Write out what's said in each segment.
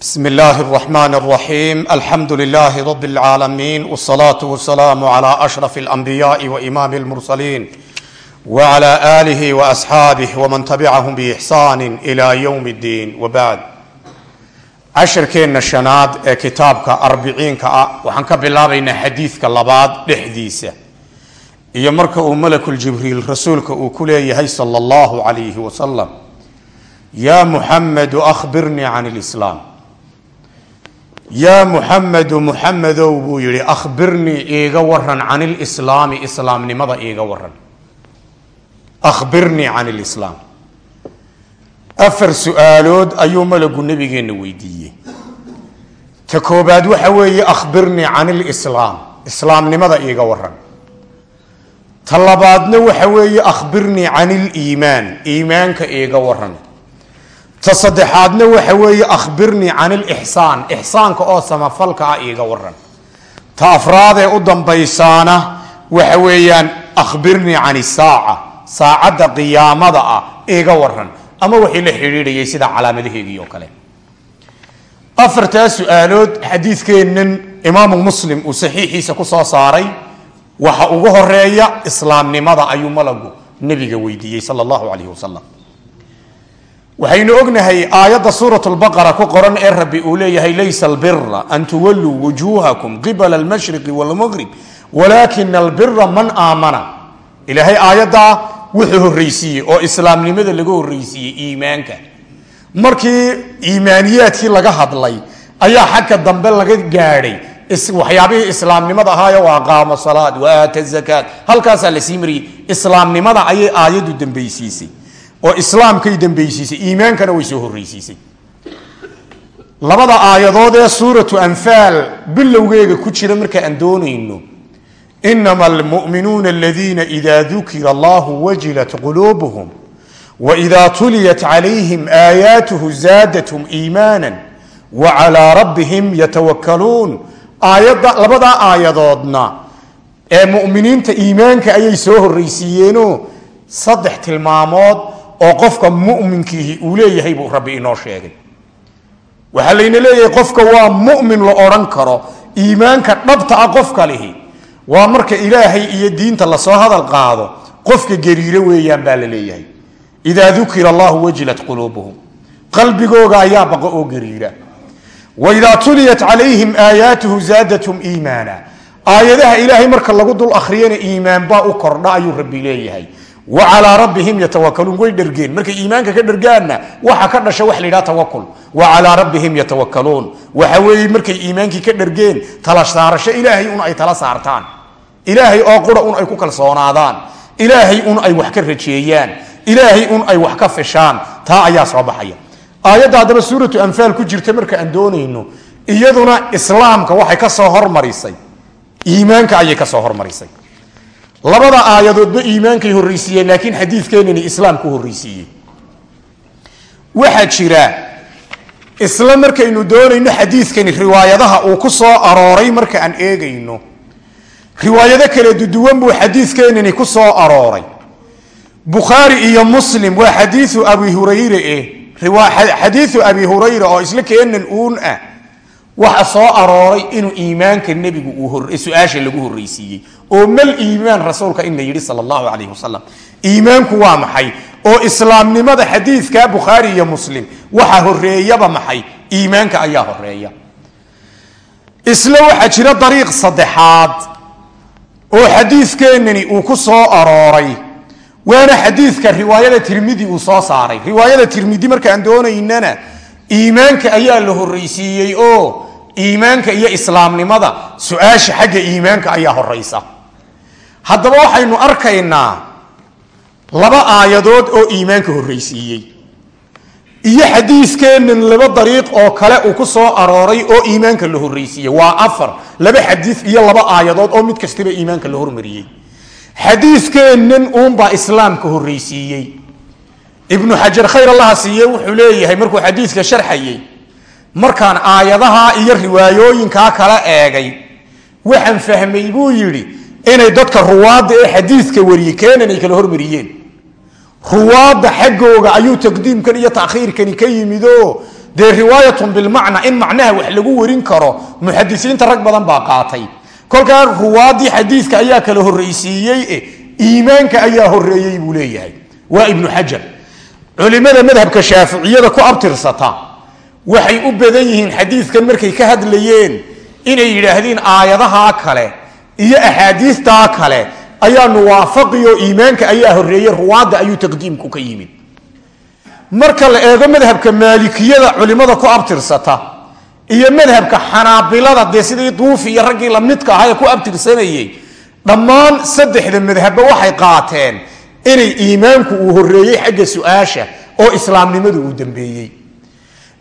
bsm اllahi الرحman الرaحيm alxamdu لlah rb العaalamiin wالصlaaة وaلسlاam عlى أشhrف الأنbiyaء وإmam الmurslيn وعlى آlih وأصxaabih wman tabcahm bإxsan إlى ywm الdin wbعd casharkeenna shanaad ee kitaabka arbiciinka ah waxaan ka bilaabaynaa xadiidka labaad dhexdiisa iyo marka uu malkuljibriil rasuulka uu ku leeyahay salى اllahu عalayh wasalam ya muxamedu ahbirnii can اlislaam yaa muxamedu muxamedow buu yihi ahbirnii iiga waran can ilislaami islaamnimada iiga waran ahbirnii can ilislaam afar su'aalood ayuu malagu nabigeenna weydiiyey. Ta koobaad waxa weeye ahbirnii can ilislaam islaamnimada iiga waran ta labaadna waxa weeye ahbirnii can iliimaan iimaanka iiga waran ta saddexaadna waxa weeye ahbirnii can ilixsaan ixsaanka oo samafalka ah iiga waran ta afraadee u dambaysaana waxa weeyaan ahbirnii can isaaca saacadda qiyaamada ah iiga waran ama wixii la xidhiidhayay sida calaamadaheegii oo kale. Afartaa su'aalood xadiidkeennan imaamu muslim uu saxiixiisa ku soo saaray. Waxa ugu horreeya islaamnimada ayuu malagu nebiga weydiiyey sala allahu calayhi wasalam waxaynu ognahay aayadda suurat lbaqara ku qoran ee rabbi uu leeyahay laysa albira an tuwalluu wujuuhakum qibala almashriqi walmaqrib walaakina albira man aamana. Ilaahay aayaddaa wuxuu horreysiiyey oo islaamnimada laga horreysiiyey iimaanka. Markii iimaaniyaadkii laga hadlay ayaa xagga dambe laga gaadhay waxyaabihii islaamnimada ahaayo waa qaamo salaad wa aata zakaat. Halkaasaa la sii mariyey. Islaamnimada ayay aayaddu dambeysiisay oo islaamkay dambeysiisay iimaankana way soo horreysiisay labada aayadood ee suuratu anfaal bilowgeega ku jira marka aan doonayno inama almu'minuuna aladiina ida dukira allahu wajilat quluubuhum waida tuliyat calayhim aayaatuhu zaadathum iimaana wa calaa rabbihim yatawakaluun aayadda labadaa aayadoodna ee mu'miniinta iimaanka ayay soo horreysiiyeenoo saddex tilmaamood oo qofka muminkiihi uu leeyahay buu rabbi inoo sheegay. Waxaa layna leeyahay qofka waa mumin la odhan karo iimaanka dhabta ah qofka lihi. Waa marka ilaahay iyo diinta la soo hadal qaado qofka gariiro weeyaan baa la leeyahay. Idaa dukira allahu wajilat quluubuhum. Qalbigooga ayaa baqo oo gariira. Waidaa tuliyat calayhim aayaatuhu zaadathum iimaana. Aayadaha ilaahay marka lagu dul akhriyana iimaan baa u kordha ayuu rabbi leeyahay wa rabbihim yatawakaluun way dhergeen. Markay iimaanka ka dhergaanna waxa ka dhasha wax la yidhaha tawakul wa calaa rabbihim yatawakaluun waxa weeye markay iimaankii ka dhergeen tala saarasho ilaahay un ay tala saartaan. Ilaahay oo qura un ay ku kalsoonaadaan. Ilaahay un ay wax ka rajeeyaan. Ilaahay un ay wax ka fishaan taa ayaa soo baxaya. Aayadda haddaba suuratu anfaal ku jirta marka aan doonayno iyaduna islaamka waxay ka soo hormarisay. Iimaanka ayay ka soo hormarisay labada aayadoodba iimaankay horreysiiyeen laakiin xadiidkeenani islaamku horreysiiyey waxaa jira isla markaynu doonayno xadiidkani riwaayadaha uu ku soo arooray marka aan eegayno. Riwaayado kale duduwan buu xadiidkeenani ku soo arooray. Bukhaari iyo muslim waa xadiiu abi hurayre eh xadiiu abi hurayra oo isla keenan uun ah waxa soo arooray inuu iimaanka nebigu su'aasha lagu horreysiiyey. Oo mal iimaan rasuulka in la yidhi sal allahu calayh wasalam iimaanku waa maxay? Oo islaamnimada xadiidka bukhaari iyo muslim waxa horeeyaba maxay? Iimaanka ayaa horreeya isla waxaa jira dariiq saddexaad. Oo xadiidkeenani uu ku soo arooray. Waana xadiidka riwaayada tirmidi uu soo saaray. Riwaayada tirmidi markaan doonaynana iimaanka ayaa la horreysiiyey oo iimaanka iyo islaamnimada su'aasha xagga iimaanka ayaa horeysa haddaba waxaynu arkaynaa laba aayadood oo iimaanka horreysiiyey iyo xadiiskeennan laba dariiq oo kale uu ku soo arooray oo iimaanka la horreysiiyey waa afar laba xadiis iyo laba aayadood oo mid kastaba iimaanka la hormariyey. Xadiiskeennan uunbaa islaamka horreysiiyey ibnu xajar khayr allaha siiye wuxuu leeyahay markuu xadiidka sharxayey markaan aayadaha iyo riwaayooyinkaa kala eegay waxaan fahmay buu yidhi inay dadka ruwaadda ee xadiidka wariyey keenan ay kala hormariyeen. Ruwaadda xaggooga ayuu taqdiimkan iyo takhiirkani ka yimidoo dee riwaayatun bilmacna in macnaha wax lagu warin karo muxadisiinta rag badan baa qaatay. Kolkaa ruwaadii xadiidka ayaa kala horraysiiyey e iimaanka ayaa horeeyey buu leeyahay. Waa ibnu xajar. Culimada madhabka shaaficiyada ku abtirsata waxay u badan yihiin xadiidkan markay ka hadlayeen inay yidhaahdeen aayadahaa kale iyo axaadiistaa kale ayaa nuwaafaqiyo iimaanka ayaa horeeyey ruwaadda ayuu taqdiimku ka yimid. Marka la eego madhabka maalikiyada culimada ku abtirsata iyo madhabka xanaabilada dee sidii duufi iyo raggii lamidka ahaa ee ku abtirsanayey dhammaan saddexda madhabba waxay qaateen inay iimaanku uu horeeyey xagga su'aasha oo islaamnimadu uu dambeeyey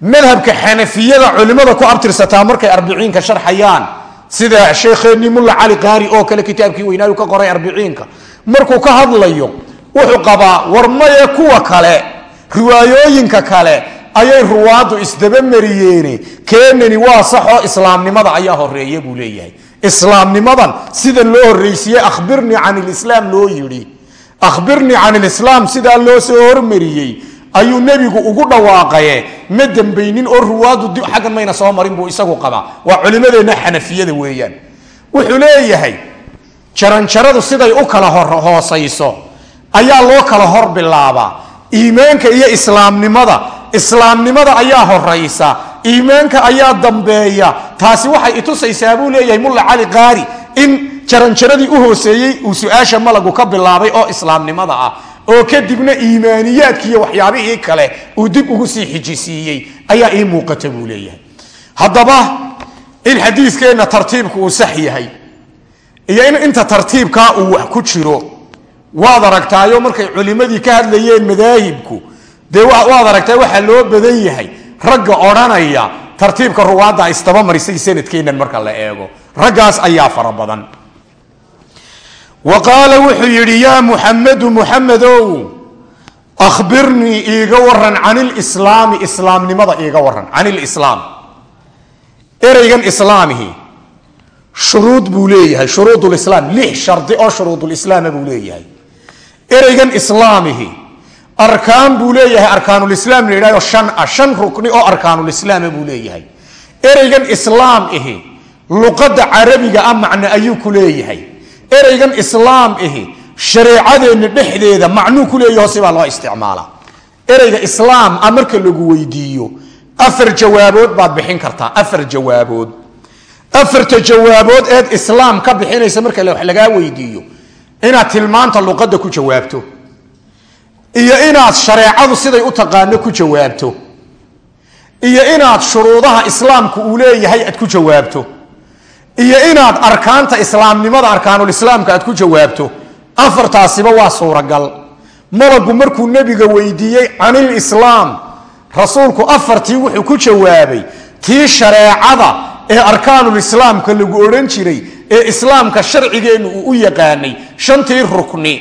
madhabka xanafiyada culimada ku abtirsataa markay arbiciinka sharxayaan sida sheekheenii mulla cali qaari oo kale kitaabkii weynaayu ka qoray arbiciinka markuu ka hadlayo wuxuu qabaa war maye kuwa kale riwaayooyinka kale ayay ruwaaddu isdabamariyeene keenani waa sax oo islaamnimada ayaa horreeya buu leeyahay. Islaamnimadan sida loo horreysiiyey akhbirnii can ilislaam loo yidhi. Akhbirnii can ilislaam sidaa loo soo hormariyey ayuu nebigu ugu dhawaaqaye ma dembaynin oo ruwaadu dib xaggan mayna soo marin buu isagu qabaa. Waa culimmadeenna xanafiyada weeyaan. Wuxuu leeyahay jaranjaradu siday u kala hoosayso ayaa loo kala hor bilaabaa. Iimaanka iyo islaamnimada islaamnimada ayaa horaysa iimaanka ayaa dambeeya. Taasi waxay itusaysaa buu leeyahay mulla cali qaari in jaranjaradii u hooseeyey uu su'aasha malagu ka bilaabay oo islaamnimada ah oo kadibna iimaaniyaadki iyo waxyaabihii kale uu dib ugu sii xijisiiyey ayaa ii muuqata buu leeyahay. Haddaba in xadiiskeenna tartiibku uu sax yahay iyo in inta tartiibkaa uu wax ku jiro waad aragtaayo markay culimmadii ka hadlayeen madaahibku dee waad aragtaa waxaa loo badan yahay. Ragga odhanaya tartiibka ruwaadda istabamarisay sanadkeennan marka la eego. Raggaas ayaa fara badan wa qaala wuxuu yidhi yaa muxamedu muxamedow akhbirnii iiga waran can ilislaami islaamnimada iiga waran can ilislaam ereygan islaamihi shuruud buu leeyahay shuruud lislaam lix shardi oo shuruudulislaama buu leeyahay ereygan islaamihi arkaan buu leeyahay arkaanulislaam la yidhahdo shan ah shan rukni oo arkaanulislaama buu leeyahay ereygan islaam ihi luqadda ayuu ku leeyahay ereygan islaam ihi shareecadeenna dhexdeeda macnuu ku leeyaho sibaa loo isticmaalaa ereyga islaam a marka lagu weydiiyo afar jawaabood baad bixin kartaa afar jawaabood. Afarta jawaabood eed islaam ka bixinaysa marka lagaa weydiiyo inaad tilmaanta luqadda ku jawaabto iyo inaad shareecadu siday u taqaano ku jawaabto iyo inaad shuruudaha islaamku uu leeyahay aad ku jawaabto iyo inaad arkaanta islaamnimada arkaanulislaamka aad ku jawaabto afartaasiba waa suuragal. Malagu markuu nebiga weydiiyey canilislaam rasuulku afartii wuxuu ku jawaabay tii shareecada ee arkaanulislaamka lagu odhan jiray ee islaamka sharcigeennu uu u yaqaanay shantii rukni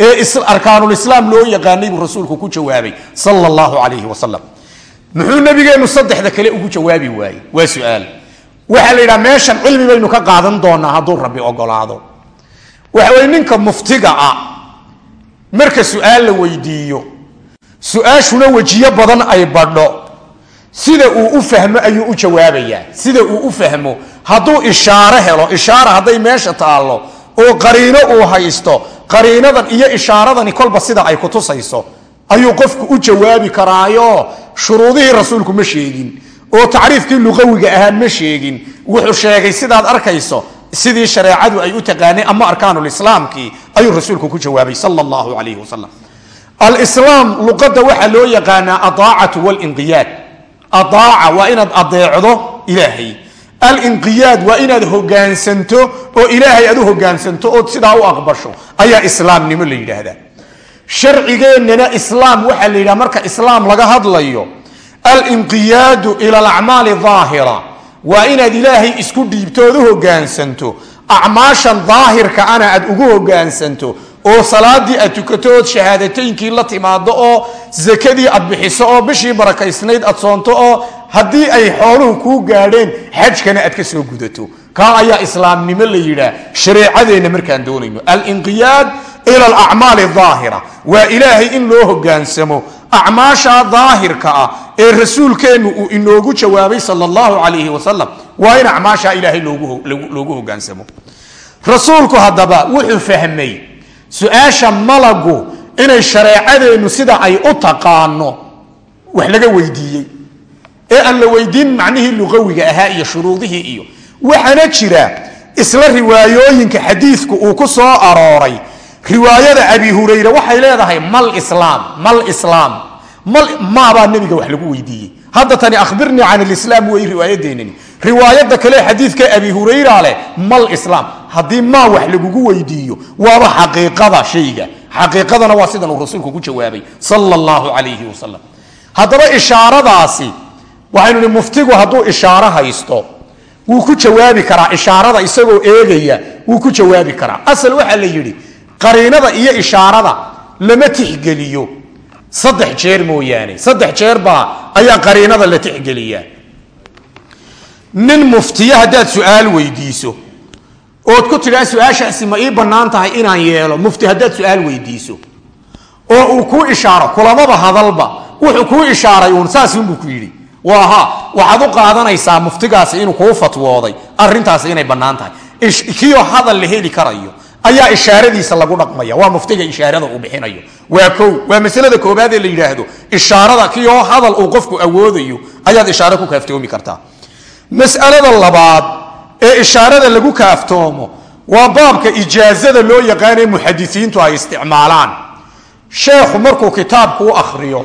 ee arkaanulislaam loo yaqaanay buu rasuulku ku jawaabay sal allahu calayhi wasalam muxuu nabigeennu saddexda kale ugu jawaabi waayey waa su'aal waxaa la yidhaha meeshan cilmi baynu ka qaadan doonaa hadduu rabbi ogolaado. Waxa weye ninka muftiga ah marka su'aal la weydiiyo su'aashuna wejiyo badan ay badho. Sida uu u fahmo ayuu u jawaabayaa. Sida uu u fahmo hadduu ishaaro helo ishaara hadday meesha taallo oo qariino uu haysto qariinadan iyo ishaaradani kolba sida ay kutusayso ayuu qofku u jawaabi karaayo. Shuruudihii rasuulku ma sheegin oo tacriifkii luqawiga ahaa ma sheegin wuxuu sheegay sidaad arkayso sidii shareecadu ay u taqaanay ama arkaanulislaamkii ayuu rasuulku ku jawaabay sal allahu calayhi wasalam alislaam luqadda waxaa loo yaqaanaa adaacatu walinqiyaad. Adaaca waa inaad adeecdo ilaahay. Alinqiyaad waa inaad hogaansanto oo ilaahay aad u hogaansanto ood sidaa u aqbasho. Ayaa islaamnimo la yidhaahdaa. Sharcigeennana islaam waxaa la yidhaha marka islaam laga hadlayo alinqiyaadu ila alacmaali daahira waa inaad ilaahay isku dhiibto ood u hogaansanto. Acmaashan daahirka ana aad ugu hogaansanto. Oo salaadii aad tukato ood shahaadataynkii la timaado oo sakadii aad bixiso oo bishii barakaysnayd aad soonto oo haddii ay xooluhu kuu gaadheen xajkana aad ka soo gudato. Kaa ayaa islaamnimo la yidhaah shareecadeenna markaan doonayno. Alinqiyaad ila alacmaali daahira waa ilaahay in loo hogaansamo acmaasha daahirka ah ee rasuulkeennu uu inoogu jawaabay sal allahu calayhi wasalam waa in acmaashaa ilaahay loogu hogaansamo. Rasuulku haddaba wuxuu fahmay su'aasha malagu inay shareecadeennu sida ay u taqaano wax laga weydiiyey ee aan la weydiin macnihii luqawiga ahaa iyo shuruudihii iyo waxaana jira isla riwaayooyinka xadiidku uu ku soo arooray riwaayada abi hurayre waxay leedahay mal islaam mal islaam. Mal maabaa nebiga wax lagu weydiiyey. Hadda tani ahbirnii can lislaam wey riwaayadeenani riwaayada kale xadiidka abi hurayra leh mal islaam. Haddii maa wax lagugu weydiiyo waaba xaqiiqada shayga. Xaqiiqadana waa sidan uu rasuulku ku jawaabay sal allahu calayhi wasalam haddaba ishaaradaasi waxaynu nihi muftigu hadduu ishaaro haysto wuu ku jawaabi karaa. Ishaarada isagoo eegaya wuu ku jawaabi karaa. Asal waxaa la yidhi qariinada iyo ishaarada lama tixgeliyo. Saddex jeer mooyaane saddex jeer baa ayaa qariinada la tixgeliyaa. Nin muftiya haddaad su'aal weydiiso ood ku tidhaa su'aashaasi ma ii bannaan tahay inaan yeelo? Mufti haddaad su'aal weydiiso oo uu kuu ishaaro kulamaba hadalba wuxuu kuu ishaaray uun saasuunbuu ku yidhi. Waaha waxaad u qaadanaysaa muftigaasi inuu kuu fatwooday arintaasi inay bannaan tahay. Kiyo hadal la heli karayo ayaa ishaaradiisa lagu dhaqmaya. Waa muftiga ishaarada uu bixinayo. Waa kow waa masalada koobaad ee la yidhaahdo ishaarada kiyoo hadal uu qofku awoodayo ayaad ishaare ku kaaftoomi kartaa. Masalada labaad ee ishaarada lagu kaaftoomo waa baabka ijaazada loo yaqaanee muxadisiintu ay isticmaalaan. Sheekhu markuu kitaabku u akhriyo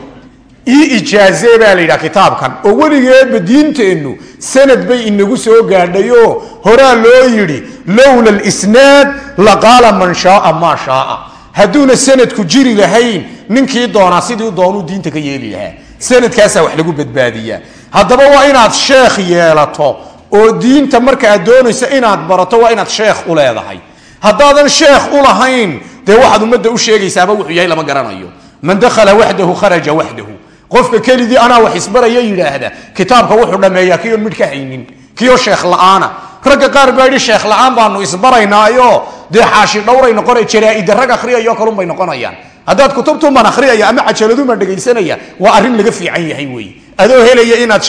ii ijaazee baa la yidhaha kitaabkan. Oo weligeedba diinteennu sanad bay inagu soo gaadhayoo horaa loo yidhi lowla lsnaad laqaala man shaaa maa shaaa. Hadduuna sanadku jiri lahayn ninkii doonaa sidii doonuu diinta ka yeeli lahaa. Sanadkaasaa wax lagu badbaadiyaa. Haddaba waa inaad sheekh yeelato oo diinta markaaad doonayso inaad barato waa inaad sheekh u leedahay. Haddaadan sheekh u lahayn dee waxaad ummadda u sheegaysaaba wuxuu yahay lama garanayo. Man dakhala waxdahu kharaja waxdahu qofka keligii anaa wax isbaraya yidhaahda kitaabka wuxuu dhameeyaa kiyoon midh ka haynin kiyo sheekh la'aana. Ragga qaar baa yidhi sheekh la'aan baanu isbaraynaayo. Dee xaashi dhowray noqona jaraa'ida rag akhriyayo kalunbay noqonayaan. Haddaad kutubtuman akhriyaya ama cajaladuman dhegaysanaya waa arrin laga fiican yahay wey adoo helaya inaad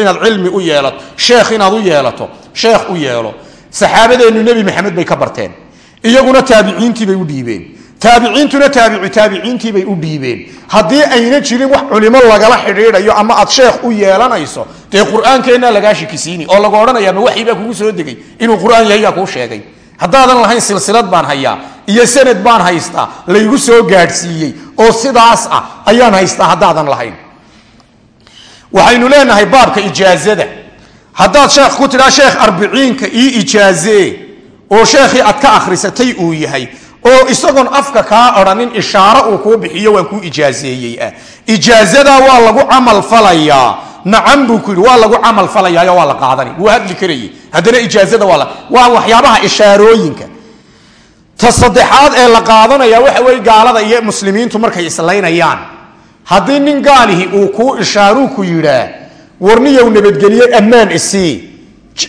inaad cilmi u yeelato sheekh inaad u yeelato sheekh u yeelo. Saxaabadeennu nebi maxamed bay ka barteen. Iyaguna taabiciintii bay u dhiibeen taabiciintuna taabicu taabiciintii bay u dhiibeen. Haddii ayna jirin wax culimo lagala xidhiidhayo ama aad sheekh u yeelanayso dee qur'aankeenna lagaa shikisiini oo lagu odhanaya ma waxibaa kugu soo degay inuu qur'aan yahay yaa kuu sheegay. Haddaadan lahayn silsilad baan hayaa iyo sanad baan haystaa laygu soo gaadhsiiyey oo sidaas ah ayaan haystaa haddaadan lahayn. Waxaynu leenahay baabka ijaazada. Haddaad sheekh ku tidhaa sheekh arbiciinka ii ijaazee oo sheekhii aad ka akhrisatay uu yahay oo isagoon afka kaa odhanin ishaaro uu kuu bixiyo waan kuu ijaazeeyey ah ijaazadaa waa lagu camal falayaa. Nacam buu ku yidhi waa lagu camal falayaayo waa la qaadani. Wuu hadli karayey. Haddana ijaazada waa waa waxyaabaha ishaarooyinka. Ta saddexaad ee la qaadanaya waxa weye gaalada iyo muslimiintu markay islaynayaan. Haddii nin gaalihi uu kuu ishaaruu ku yidhaa warniyow nabadgelye ammaan isii.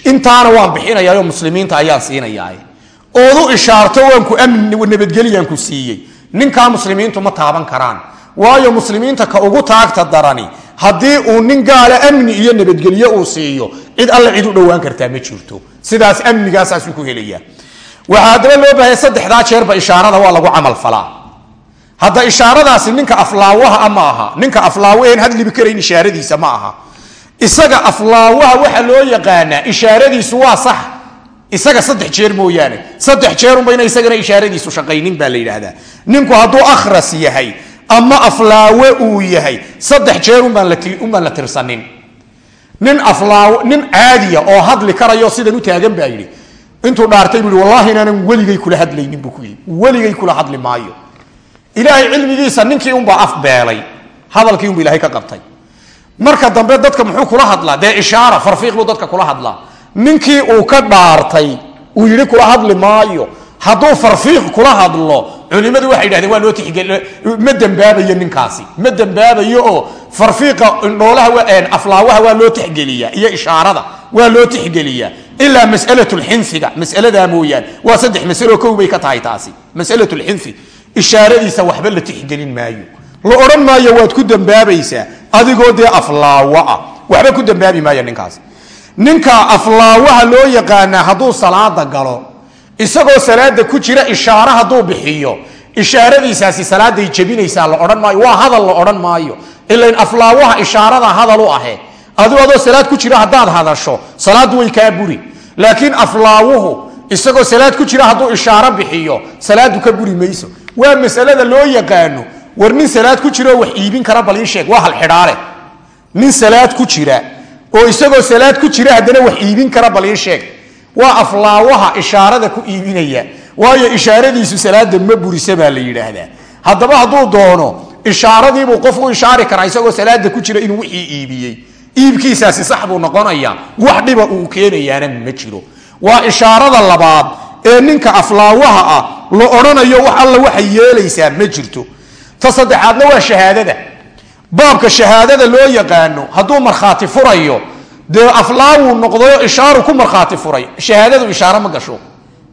Intaana waan bixinayaayoo muslimiinta ayaan siinayaa ood u ishaarto waanku nabadgeliyaan ku siiyey. Ninkaa muslimiintu ma taaban karaan. Waayo muslimiinta ka ugu taagta darani haddii uu nin gaala amni iyo nabadgelye uu siiyo cid alle cid u dhowaan kartaa ma jirto. Sidaas amnigaasaasuu ku helaya waxaa haddaba loo baahaya saddexdaa jeerba ishaarada waa lagu camal falaa. Hadda ishaaradaasi ninka aflaawaha ma aha. Ninka aflaawaheen hadlibi karayn ishaaradiisa ma aha. Isaga aflaawaha waxaa loo yaqaanaa ishaaradiisu waa sax isaga saddex jeer mooyaane saddex jeerunbayna isagana ishaaradiisu shaqaynin baa la yidhaahdaa. Ninku hadduu akhras yahay ama aflaawe uu yahay saddex jeer unbaan la tirsanin. Nin aflaaw nin caadiya oo hadli karayo sidan u taagan baa yidhi intuu dhaartay buu yidhi wallahi inaanan weligay kula hadlaynin buu ku yidhi. Weligay kula hadli maayo. Ilaahay cilmigiisa ninkii unbaa afbeelay hadalkii unbu ilahay ka qabtay. Marka dambe dadka muxuu kula hadlaa? Dee ishaara farfiiq buu dadka kula hadlaa ninkii uu ka dhaartay uu yidhi kula hadli maayo. Hadduu farfiiq kula hadlo culimadu waxay yidhahdeen waa loo tixgel ma dembaabayo ninkaasi. Ma dembaabayo oo farfiiqa indhoolaha aflaawaha waa loo tixgeliyaa iyo ishaarada waa loo tixgeliyaa. Ilaa masalatulxinfiga masaladaa mooyaane. Waa saddex masalo kow bay ka tahay taasi. Masalatulxinfi ishaaradiisa waxba la tixgelin maayo. La odhan maayo waad ku dambaabaysaa adigoo dee aflaawo ah. Waxba ku dambaabi maaya ninkaas ninka aflaawaha loo yaqaanaa hadduu salaada galo isagoo salaada ku jira ishaare hadduu bixiyo ishaaradiisaasi salaaday jebinaysaa la odhan maayo waa hadal la odhan maayo. Ilan aflaawaha ishaarada hadal u ahe. Adu adoo salaad ku jira haddaad hadasho salaaddu way kaa buri. Laakiin aflaawuhu isagoo salaad ku jira hadduu ishaaro bixiyo salaadu ka buri mayso. Waa masalada loo yaqaano war nin salaad ku jiraoo wax iibin kara bal ii sheeg waa halxidhaale nin salaad ku jira oo isagoo salaad ku jira haddana wax iibin kara bal ii sheeg. Waa aflaawaha ishaarada ku iibinaya waayo ishaaradiisu salaada ma burisa baa la yidhaahdaa. Haddaba hadduu doono ishaaradiibuu qof u ishaari karaa isagoo salaada ku jira inuu wixii iibiyey. Iibkiisaasi sax buu noqonayaa wax dhiba uu keenayaana ma jiro. Waa ishaarada labaad ee ninka aflaawaha ah la odhanayo wax alla waxay yeelaysaa ma jirto. Ta saddexaadna waa shahaadada baabka shahaadada loo yaqaano hadduu markhaati furayo dee aflaawuu noqdayo ishaaru ku markhaati furay. Shahaadadu ishaaro ma gasho.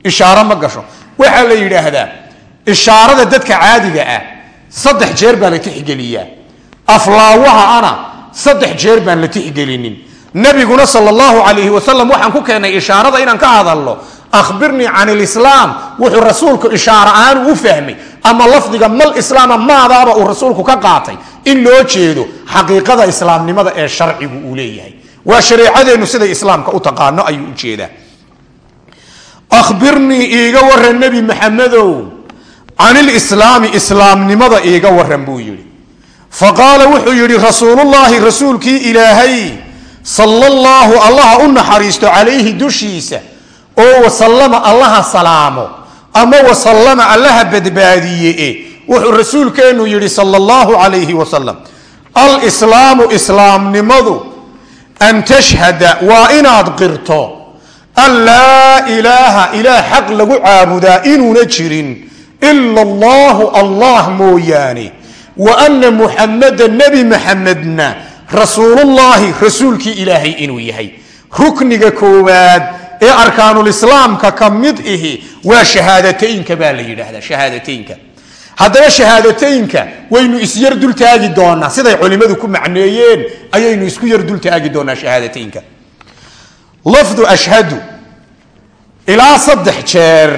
Ishaaro ma gasho. Waxaa la yidhaahdaa ishaarada dadka caadiga ah saddex jeer baa la tixgeliyaa. Aflaawaha ana saddex jeer baan la tixgelinin. Nabiguna sal allahu calayhi wasalam waxaan ku keennay ishaarada inaan ka hadalno ahbirnii can ilislaam wuxuu rasuulku ishaaro ahaan u fahmay ama lafdiga mal islaama maadaaba uu rasuulku ka qaatay in loo jeedo xaqiiqada islaamnimada ee sharcigu uu leeyahay. Waa shareecadeennu siday islaamka u taqaano ayuu u jeedaa. Ahbirnii iiga waran nebi maxamedow can ilislaami islaamnimada iiga waran buu yidhi. Faqaala wuxuu yidhi rasuulullaahi rasuulkii ilaahay sala allaahu allaha u naxariisto calayhi dushiisa oo wasallama allaha salaamo ama wasallama allaha badbaadiye wuxuu rasuulkeennu yidhi sala allahu calayhi wasalam alslaamu islaamnimadu an tashhada waa inaad qirto an laa ilaaha ilaah xaq lagu caabudaa inuuna jirin ila allahu allah mooyaane wa ana muxamada nebi maxamedna rasuulullaahi rasuulkii ilaahay inuu yahay. Rukniga koowaad ee arkaanulislaamka ka mid ihi waa shahaadateynka baa la yidhaahdaa shahaadateynka haddaba shahaadateynka waynu isyar dultaagi doonaa siday culimmadu ku macneeyeen ayaynu isku yar dultaagi doonaa shahaadateynka lafdu ashhadu ilaa saddex jeer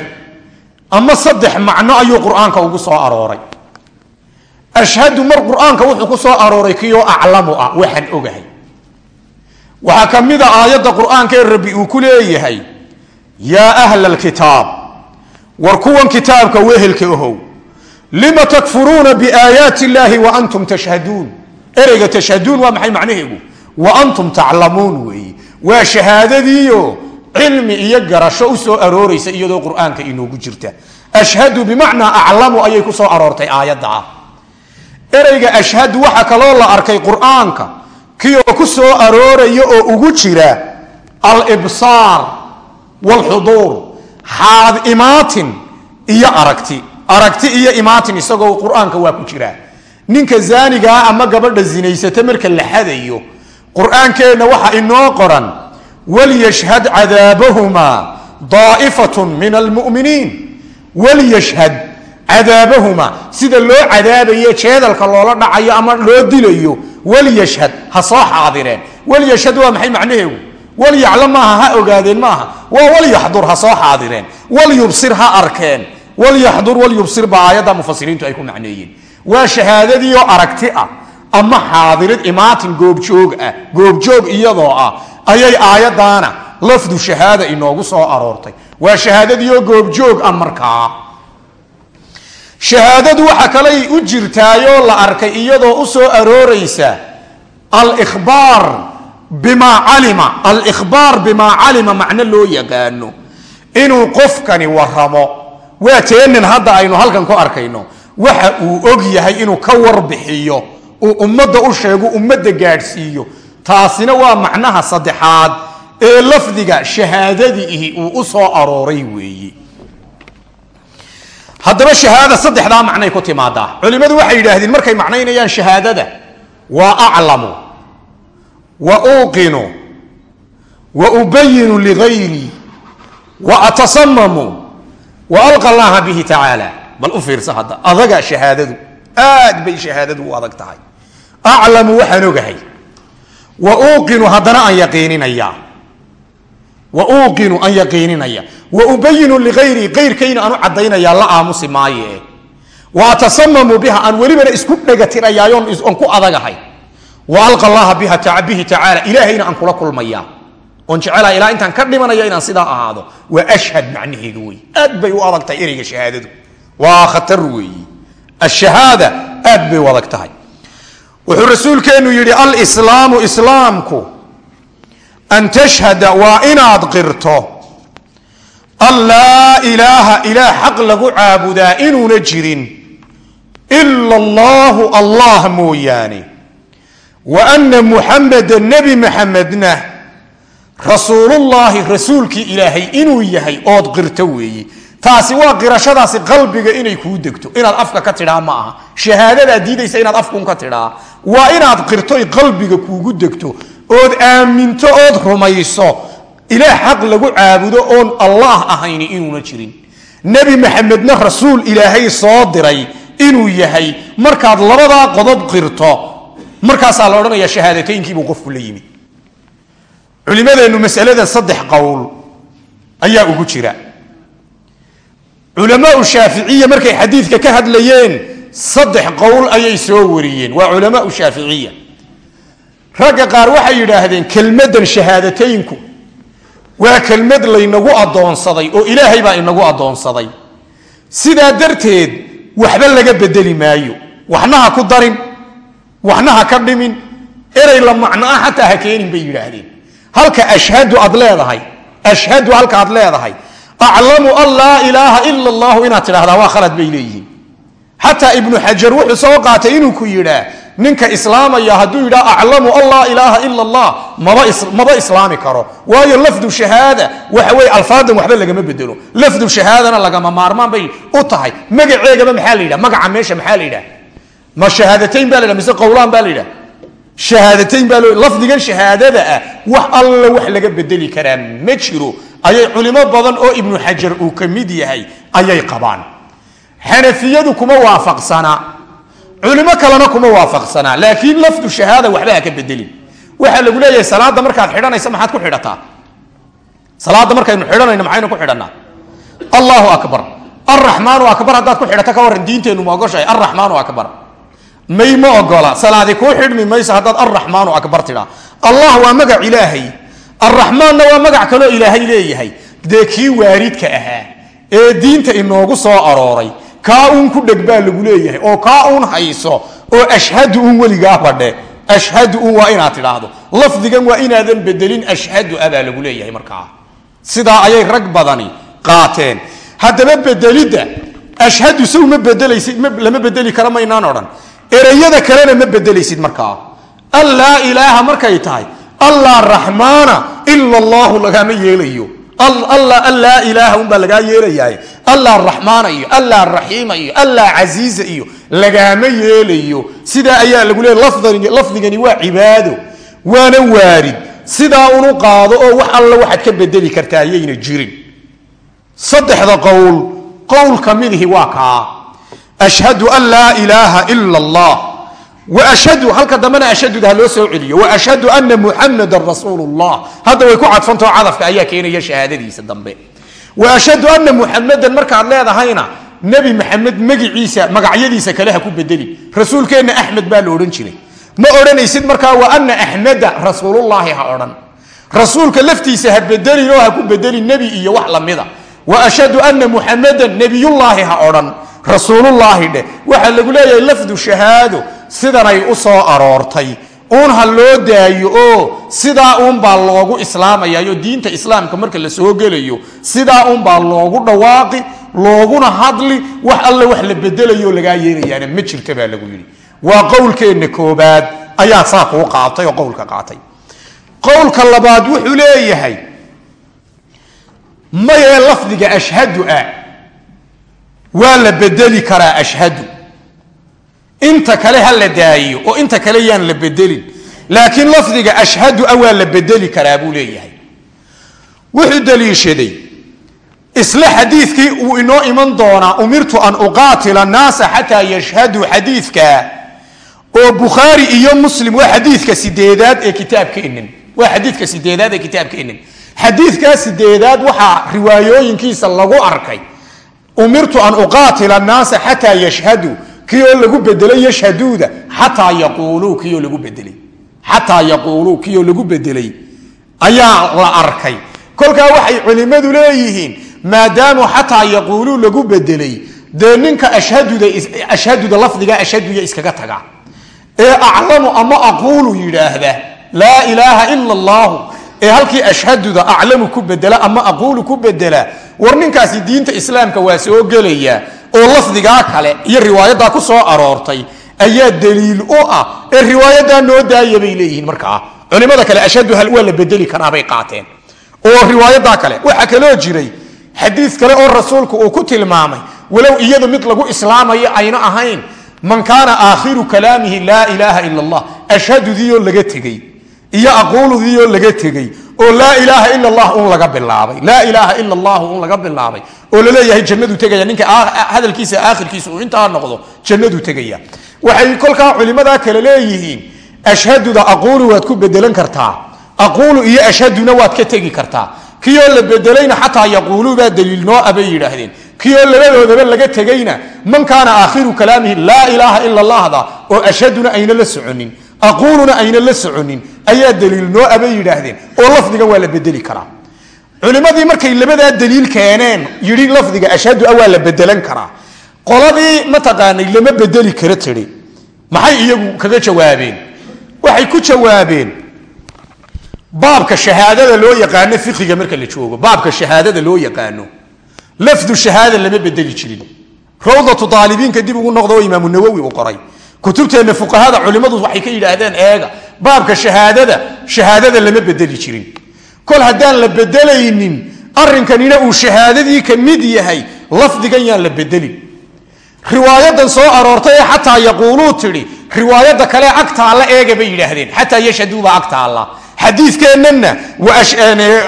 ama saddex macno ayuu qur'aanka ugu soo arooray. Ashhadu mar qur'aanka wuxuu ku soo arooray kioo aclamu ah waxaan ogahay waxaa ka mid a aayadda qur'aanka ee rabbi uu ku leeyahay yaa ahla alkitaab war kuwan kitaabka wehelka ohow lima takfuruuna biaayaati illaahi wa antum tashhaduun? Ereyga tashhaduun waa maxay macnaheegu? Wa antum taclamuun weeye waa shahaadadiiyo cilmi iyo garasho u soo arooraysa iyadoo qur'aanka inoogu jirta. Ashhadu bimacnaa aclamu ayay ku soo aroortay aayadda ah. Ereyga ashhadu waxa kaloo la arkay qur'aanka kioo ku soo arooraya oo ugu jira alibsaar waalxuduur xaad imaatin iyo aragti. Aragti iyo imaatin isagoo qur'aanka waa ku jiraa ninka zaanigaa ama gabadha zinaysata marka la xadayo qur'aankeenna waxa inoo qoran walyashhad cadaabahumaa daa'ifatun min almu'miniin. Walyashhad cadaabahumaa sida loo cadaabayo jeedalka loola dhacayo ama loo dilayo walyashhad ha soo xaadireen walyashhad waa maxay macnaheegu walyaclam maaha ha ogaadeen maaha waa walyaxdur ha soo xaadireen walyubsir ha arkeen walyaxdur walyubsir baa aayadda mufasiriintu ay ku macneeyeen waa shahaadadii oo aragti ah ama xaadirid imaatin goobjoog ah goobjoog iyadoo ah ayay aayaddaana lafdu shahaada inoogu soo aroortay waa shahaadadii oo goobjoog ah markaa shahaadadu waxa kaley u jirtaayoo la arkay iyadoo u soo arooraysa albaar bimaa calima. Alikhbaar bimaa calima macno loo yaqaano. Inuu qofkani waramo waa teenin hadda aynu halkan ku arkayno. Waxa uu og yahay inuu ka warbixiyo. Uu ummadda u sheego ummadda gaadhsiiyo. Taasina waa macnaha saddexaad ee lafdiga shahaadadiihi uu u soo arooray weeye haddaba shahaada saddexdaa macnay ku timaadaa. Culimmadu waxay yidhaahdeen markay macnaynayaan shahaadada waa aclamu wa uuqinu wa ubayinu ligayrii wa atasamamu wa alqa llaha bihi tacaala. Bal u fiirsa hadda adaga shahaadadu aad bay shahaadadu u adag tahay. Aclamu waxaan ogahay wa uuqinu haddana aan yaqiininaya wa uuqinu aan yaqiininaya wa ubayinu ligayrii qayrkayna aan u caddaynaya la aamusi maaye. Wa atasamamu biha aan welibana isku dhegatirayaayoon oon ku adagahay. Wa alqa allaha biha bihi tacaala ilaahayna aan kula kulmaya. Oon jecelaha ilaa intaan ka dhimanaya inaan sidaa ahaado. Waa ashhad macnaheedu wey aad bay u adag tahay ereyga shahaadadu. Waa khatar weeyi ashahaada aad bay u adag tahay wuxuu rasuulkeennu yidhi alslaamu islaamku an tashhada waa inaad qirto an laa ilaaha ilaah xaq lagu caabudaa inuuna jirin ila allahu allah mooyaane wa ana muxameda nebi maxamedna rasuulullaahi rasuulkii ilaahay inuu yahay ood qirto weeye taasi waa qirashadaasi qalbiga inay kuu degto inaad afka ka tidhaa ma aha shahaadadaa diidaysa inaad afkun ka tidhaa waa inaad qirtoy qalbiga kuugu degto ood aaminto ood rumayso. Ilaah xaq lagu caabudo oon allaah ahayni inuuna jirin. Nebi maxamedna rasuul ilaahay soo diray inuu yahay markaad labadaa qodob qirto markaasaa la odhanaya shahaadateynkiibuu qofku la yimid culimadeennu masaladan saddex qowl ayaa ugu jira. Culamaau shaaficiya markay xadiidka ka hadlayeen saddex qowl ayay soo wariyeen. Waa culamaau shaaficiya ragga qaar waxay yidhaahdeen kelmaddan shahaadateynku waa kelmad laynagu addoonsaday oo ilaahay baa inagu addoonsaday. Sidaa darteed waxba laga bedeli maayo. Waxna ha ku darin waxna ha ka dhimin erey la macno ah xataa ha keenin bay yidhaahdeen. Halka ashhadu aad leedahay ashhadu halka aad leedahay aclamu an laa ilaaha ila allahu inaad tidhahdaa waa khalad bay leeyihiin. Xataa ibnu xajar wuxuu soo qaatay inuu ku yidhaa ninka islaamaya hadduu yidhaa aclamu an laa ilaaha ila allah maba islaami karo. Waayo lafdu shahaada waxa weye alfaadan waxba lagama bedelo. Lafdu shahaadana lagama maarmaan bay u tahay. Magaceegaba maxaa la yidhaha? Magaca meesha maxaa la yidhaha? Ma shahaadateyn baa la yidhaha mise qowlaan baa la yidhaha? Baa loo lafdigan shahaadada ah wax alla wax laga bedeli karaa ma jiro. Ayay culimo badan oo ibnu xajar uu ka yahay ayay qabaan. Xanafiyadu kuma waafaqsana culimo kalena kuma waafaqsanaa laakiin lafdu shahaada waxba ha ka bedelin. Waxaa lagu leeyahay salaada markaad xidhanaysa maxaad ku xidhataa? Salaada markaynu xidhanayno maxaynu ku xidhanaa allahu akbar. Alraxmaanu akbar haddaad ku xidhato ka warran diinteennu ma ogoshahay. Alraxmaanu akbar. May ma ogola. Salaadi kuu xidhmi mayso haddaad alraxmaanu akbar tidhaa allah waa magac ilaahay. Alraxmaanna waa magac kaloo ilaahay leeyahay. Dee kii waaridka ahaa ee diinta inoogu soo arooray kaa uun ku dheg baa lagu leeyahay oo kaa uun hayso oo ashhadu un weligaa badhe. Ashhadu un waa inaad tidhaahdo. Lafdigan waa inaadan bedelin ashhadu a baa lagu leeyahay markaa. Sidaa ayay rag badani qaateen. Haddaba bedelidda ashhadu sow ma bedelaysid lama bedeli kara maynaan odhan. Ereyada kalena ma bedelaysid markaa. An laa ilaaha markay tahay allaa raxmaana ila allahu lagama yeelayo alla an laa ilaaha unbaa lagaa yeelayaay allaa raxmaana iyo allaa raxiima iyo allaa casiiza iyo lagaama yeelayo. Sidaa ayaa lagu leeya lafdigani waa cibaado waana waarid. Sidaa unu qaado oo wax alla waxaad ka bedeli kartaa ayayna jirin. Saddexda qowl qowl ka waa kaa. Ashhadu an laa ilaaha ila allah washhadu halka dambena ashhaduda ha loo soo celiyo waashhadu ana muxamadan rasuulu llah hadda way ku cadfantao cadafka ayaa keenaya shahaadadiisa dambe waashhadu ana muxamadan markaad leedahayna nebi maxamed magiciisa magacyadiisa kale ha ku bedeli rasuulkeenna axmed baa la odhan jiray ma odhanaysid markaa wa ana axmeda rasuulullaahi ha odhan rasuulka laftiisa ha bedelin oo ha ku bedelin nebi iyo wax lamida waashhadu ana muxamadan nebiyullaahi ha odhan rasuulullaahi dheh waxaa lagu leeyahay lafdu shahaado sidanay u soo aroortay. Uun ha loo daayo oo sidaa uunbaa loogu islaamayayo diinta islaamka marka la soo gelayo sidaa uunbaa loogu dhawaaqi looguna hadli wax alle wax la bedelayo lagaa yeelayaana ma jirta baa lagu yidhi. Waa qowlkeenna koobaad ayaa saa kuu qaatay oo qowlka qaatay. Qowlka labaad wuxuu leeyahay mayee lafdiga ashhadu ah waa la bedeli karaa ashhadu inta kale ha la daayo oo inta kale yaan la bedelin. Laakiin lafdiga ashhadu a waa la bedeli karaa buu leeyahay. Wuxuu daliishaday isla xadiidkii uu inoo iman doonaa umirtu an uqaatila annaasa xataa yashhaduu xadiidka. Oo bukhaari iyo muslim waa xadiidka sideedaad ee kitaabkeenin waa xadiidka sideedaad ee kitaabkeenin xadiidkaa sideedaad waxaa riwaayooyinkiisa lagu arkay. Umirtu an uqaatila annaasa xataa yashhaduu kii lagu bedelay yashhaduuda xataa yaquuluu kii oo lagu bedelay xataa yaquuluu kii oo lagu bedelay ayaa la arkay. Kolkaa waxay culimmadu leeyihiin maadaamu xataa yaquuluu lagu bedelay dee ninka ashhaduda lafdiga ashhaduya iskaga taga. Ee aclamu ama aquulu yidhaahda laa ilaaha ila allaahu ee halkii ashhaduda aclamu ku bedela ama aquulu ku bedela war ninkaasi diinta islaamka waa soo gelaya oo lafdigaa kale iyo riwaayadaa ku soo aroortay ayaa daliil u ah ee riwaayadaa noo daaya bay leeyihiin markaa culimada kale ashhadu hal waa la bedeli karaabay qaateen. Oo riwaayadaa kale waxaa kaloo jiray xadiis kale oo rasuulku uu ku tilmaamay walow iyadu mid lagu islaamayo ayna ahayn man kaana aakhiru kalaamihi laa ilaaha ila allah ashhadudiioo laga tegey iyo aquuludiioo laga tegey. Oo laa ilaaha ila allah un laga bilaabay. Laa ilaaha ila allah un laga bilaabay. Oo la leeyahay jannadu tegaya. Ninka hadalkiisa aakhirkiisa uu intaa noqdo jannadu tegaya. Waxay kolkaa culimadaa kale leeyihiin ashhaduda aquulu waad ku bedelan kartaa. Aquulu iyo ashhaduna waad ka tegi kartaa. Kiyoo la bedelayna xataa yaquulu baa daliil noo abay yidhaahdeen. Kiyoo labadoodaba laga tegayna man kaana aakhiru kalaamihi laa ilaaha ila allahda oo ashhaduna ayna la soconin. Aquuluna ayna la soconin ayaa daliil noo abay yidhaahdeen oo lafdigan waa la bedeli karaa. Culimadii markay labadaa daliil keeneen yidhi lafdiga ashhadu a waa la bedelan karaa. Qoladii mataqaanay lama bedeli kara tiri maxay iyagu kaga jawaabeen? Waxay ku jawaabeen baabka shahaadada loo yaqaano fiqiga marka la joogo baabka shahaadada loo yaqaano lafdu shahaada lama bedeli jirin. Rawdatu daalibiinka dib ugu noqdo oo imaamu nawowi uu qoray kutubteenna fuqahada culimmadu waxay ka yidhaahdeen eega baabka shahaadada shahaadada lama bedeli jirin. Kol haddaan la bedelaynin arrinkanina uu shahaadadii ka mid yahay lafdigan yaan la bedelin riwaayadan soo aroortay ee xataa yaquuluu tidhi riwaayadda kale agtaalla eega bay yidhaahdeen xataa yashhaduubaa ag taalla xadiidkeennana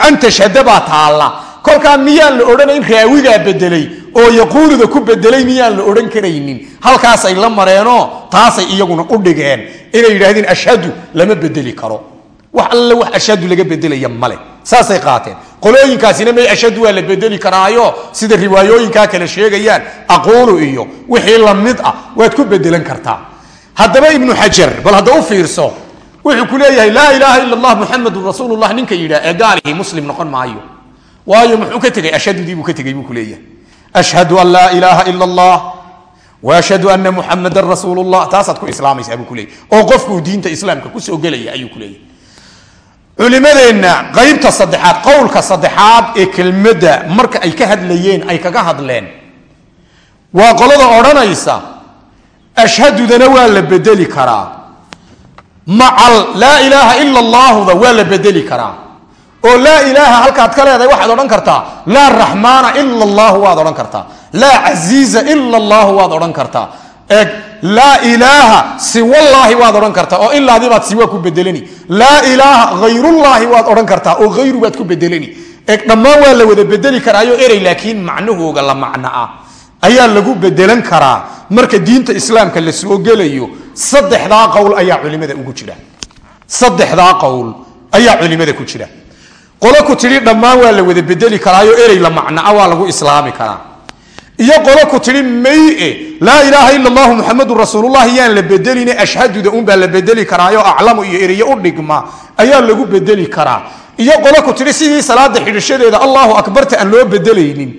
an tashhada baa taalla kolkaa miyaan la odhanayn raawigaa bedelay oo yaquuluda ku bedelay miyaan la odhan karaynin. Halkaasay la mareenoo taasay iyaguna u dhigeen. Inay yidhaahdeen ashhadu lama bedeli karo. Wax alle wax ashhadu laga bedelaya male. Saasay qaateen. Qolooyinkaasina may ashhadu waa la bedeli karaayo sida riwaayooyinkaa kale sheegayaan. Aquulu iyo wixii la mid ah waad ku bedelan kartaa. Haddaba ibnu xajar bal hadda u fiirso wuxuu ku leeyahay laa ilaaha ila allah muxamedun rasuulullah ninka yidhaa ee gaalihii muslim noqon maayo waayo muxuu ka tegay? Ashhadudii buu ka tegay buu ku leeyahay. Ashhadu an laa ilaaha ila allah washhadu ana muxamadan rasuulu llah taasaad ku islaamaysaa buu ku leeyahy oo qofkuu diinta islaamka ku soo gelaya ayuu ku leeyahay. Culimadeenna qaybta saddexaad qowlka saddexaad ee kelmadda marka ay ka hadlayeen ay kaga hadleen waa qolada odhanaysa ashhadudana waa la bedeli karaa. Macal laa ilaaha ila allaahuda waa la bedeli karaa oo laa ilaaha halkaad ka leedahay waxaad odhan kartaa laa raxmaana ila allahu waad odhan kartaa. Laa casiiza ila allahu waad odhan kartaa. Eeg laa ilaaha siwallaahi waad odhan kartaa oo ilaadii baad siwa ku bedelani laa ilaaha hayrullaahi waad odhan kartaa oo hayru baad ku bedelani eeg dhammaan waa la wada bedeli karaayo erey laakiin macnahooga la macno ah ayaa lagu bedelan karaa marka diinta islaamka la soo gelayo. Saddexdaa qowl ayaa culimada ugu jira. Saddexdaa qowl ayaa culimada ku jira qolo ku tidhi dhammaan waa la wada bedeli karaayo erey la macnaa waa lagu islaami karaa. Iyo qolo ku tidhi maye laa ilaaha ila allahu muxamadun rasuulullah yaan la bedeline ashhaduda unbaa la bedeli karaayo aclamu iyo ereyo u dhigma ayaa lagu bedeli karaa. Iyo qolo ku tidhi sidii salaada xidhashadeeda allahu akbarta aan loo bedelaynin.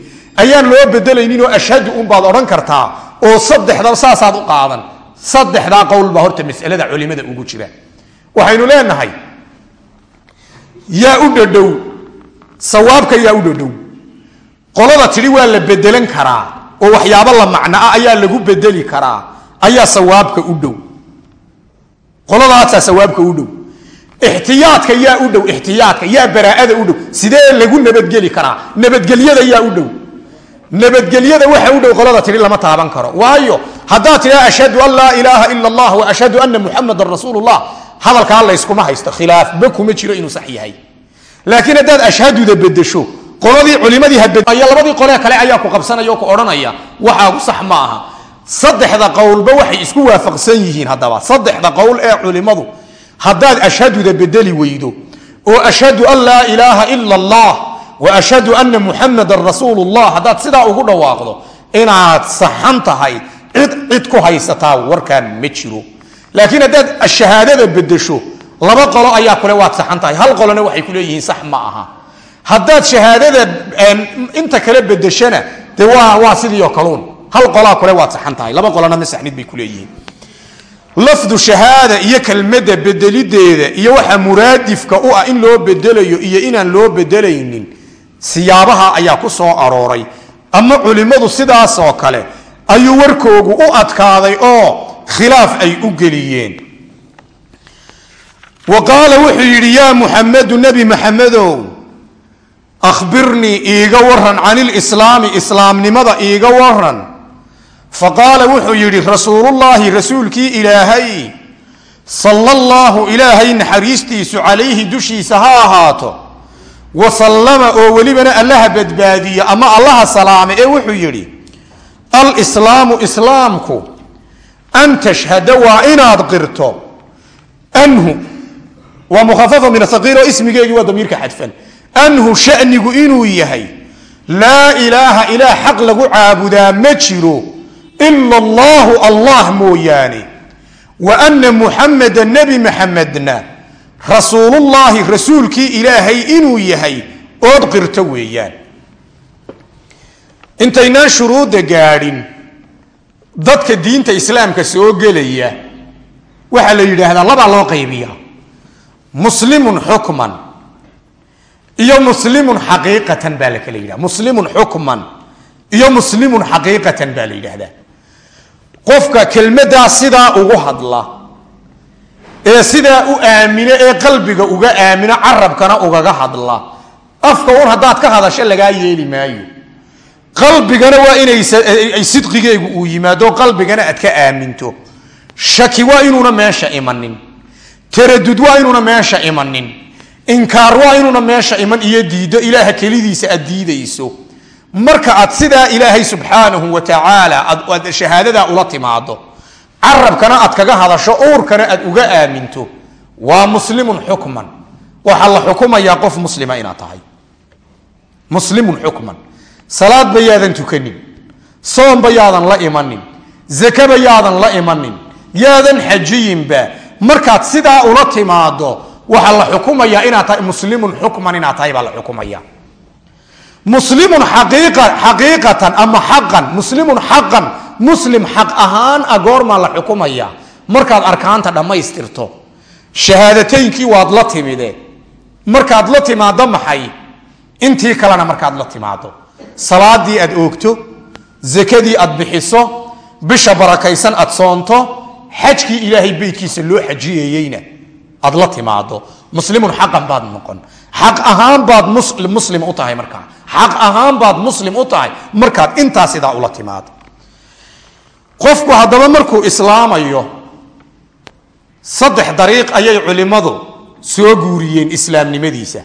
Ayaan loo bedelaynin oo ashhadu unbaad odhan kartaa oo saddexda saasaad u qaadan. Saddexdaa qowl horta masalada culimada ugu jira. Waxaynu leenahay yaa u dhadhow. Sawaabka yaa u dhadhow. Qolada tidhi waa la bedelan karaa oo waxyaabo la macnoa ayaa lagu bedeli karaa ayaa sawaabka u dhow. Qoladaasaa sawaabka u dhow. Ixtiyaadka yaa u dhow ixtiyaadka yaa baraa'ada u dhow. Sidee lagu nabadgeli karaa? Nabadgelyada yaa u dhow. Nabadgelyada waxa u dhow qolada tidhi lama taaban karo. Waayo haddaad tidhaa ashhadu an laa ilaaha ila allah wa ashhadu ana muxamadan rasuulullah hadalkaa layskuma haysto khilaafba kuma jiro inuu sax yahay. Laakiin haddaad ashhaduda bedesho qoladii culimadii habaya labadii qolee kale ayaa ku qabsanaya oo ku odhanaya waxaagu sax ma aha. Saddexda qowlba waxay isku waafaqsan yihiin haddaba. Saddexda qowl ee culimadu haddaad ashhaduda bedeli weydo oo ashhadu an laa ilaaha ila allah wa ashhadu anna muxamadan rasuulu llah haddaad sidaa ugu dhawaaqdo inaad saxan tahay cid cid ku haysataa warkaan ma jiro laakiin haddaad shahaadada bedesho laba qolo ayaa kule waad saxan tahay. Hal qolona waxay ku leeyihiin sax ma aha. Haddaad shahaadada inta kale bedeshana dee waa waa sidii oo kaluun hal qolaa kule waad tahay. Laba qolona ma saxnid bay kuleeyihiin lafdu shahaada iyo kelmadda bedelideeda iyo waxa muraadifka u ah in loo bedelayo iyo inaan loo bedelaynin siyaabaha ayaa ku soo arooray. Ama culimmadu sidaas oo kale ayuu warkoogu u adkaaday oo khilaaf ay u geliyeen. Wa qaala wuxuu yidhi yaa muxamedu nebi maxamedow akhbirnii iiga waran can ilislaami islaamnimada iiga waran faqaala wuxuu yidhi rasuulullaahi rasuulkii ilaahay sala allaahu ilaahay naxariistiisu calayhi dushiisa ha ahaato. Wa sallama oo welibana allaha badbaadiya ama allaha salaame ee wuxuu yidhi alislaamu islaamku an tashhada waa inaad qirto anhu waa mukhafafa min asaqiir oo ismigeegii waa damiirka xadfan anhu shanigu inuu yahay laa ilaaha ilaah xaq lagu caabudaa ma jiro ila allahu allah mooyaane wa ana muxameda nebi maxamedna rasuulullaahi rasuulkii ilaahay inuu yahay ood qirto weeyaan intaynaan shuruudda gaadhin dadka diinta islaamka soo gelaya waxaa la yidhaahdaa labaa loo qaybiyaa. Muslimun xukman iyo muslimun xaqiiqatan baa la kala yidhaha muslimun xukman iyo muslimun xaqiiqatan baa la yidhaahdaa. Qofka kelmaddaa sidaa ugu hadla ee sidaa u aamino ee qalbiga uga aamino carabkana ugaga hadla. Afka un haddaad ka hadasho lagaa yeeli maayo qalbigana waa inay sidqigeegu uu yimaado qalbigana aad ka aaminto. Shaki waa inuuna meesha imanin. Taradud waa inuuna meesha imanin. Inkaar waa inuuna meesha iman iyo diiddo ilaaha kelidiisa aad diidayso. Marka aad sidaa ilaahay subxaanahu wa tacaala aad shahaadadaa ula timaado carabkana aad kaga hadasho uurkana aad uga aaminto waa muslimun xukman. Waxaa la xukumayaa qof muslima inaad tahay. Muslimun xukman salaadba yaadan tukanin. Soomba yaadan la imanin. Zakaba yaadan la imanin. Yaadan xajiyinba markaad sidaa ula timaado waxaa la xukumayaa inaad tahay muslimun xukman inaad tahay baa la xukumaya. Muslimun xaqiiqatan ama xaqan muslimun xaqan muslim xaq ahaan a goormaa la xukumaya. Markaad arkaanta dhammaystirto shahaadataynkii waad la timide markaad la timaado maxay? Intii kalena markaad la timaado salaadii aad oogto zakadii aad bixiso bisha barakaysan aad soonto xajkii ilaahay beytkiisa loo xajiyeyeyna aad la timaado muslimun xaqan baad noqon. Xaq ahaan baad muslim u tahay markaa. Xaq ahaan baad muslim u tahay markaad intaa sidaa ula timaado qofku haddaba markuu islaamayo saddex dariiq ayay culimmadu soo guuriyeen islaamnimadiisa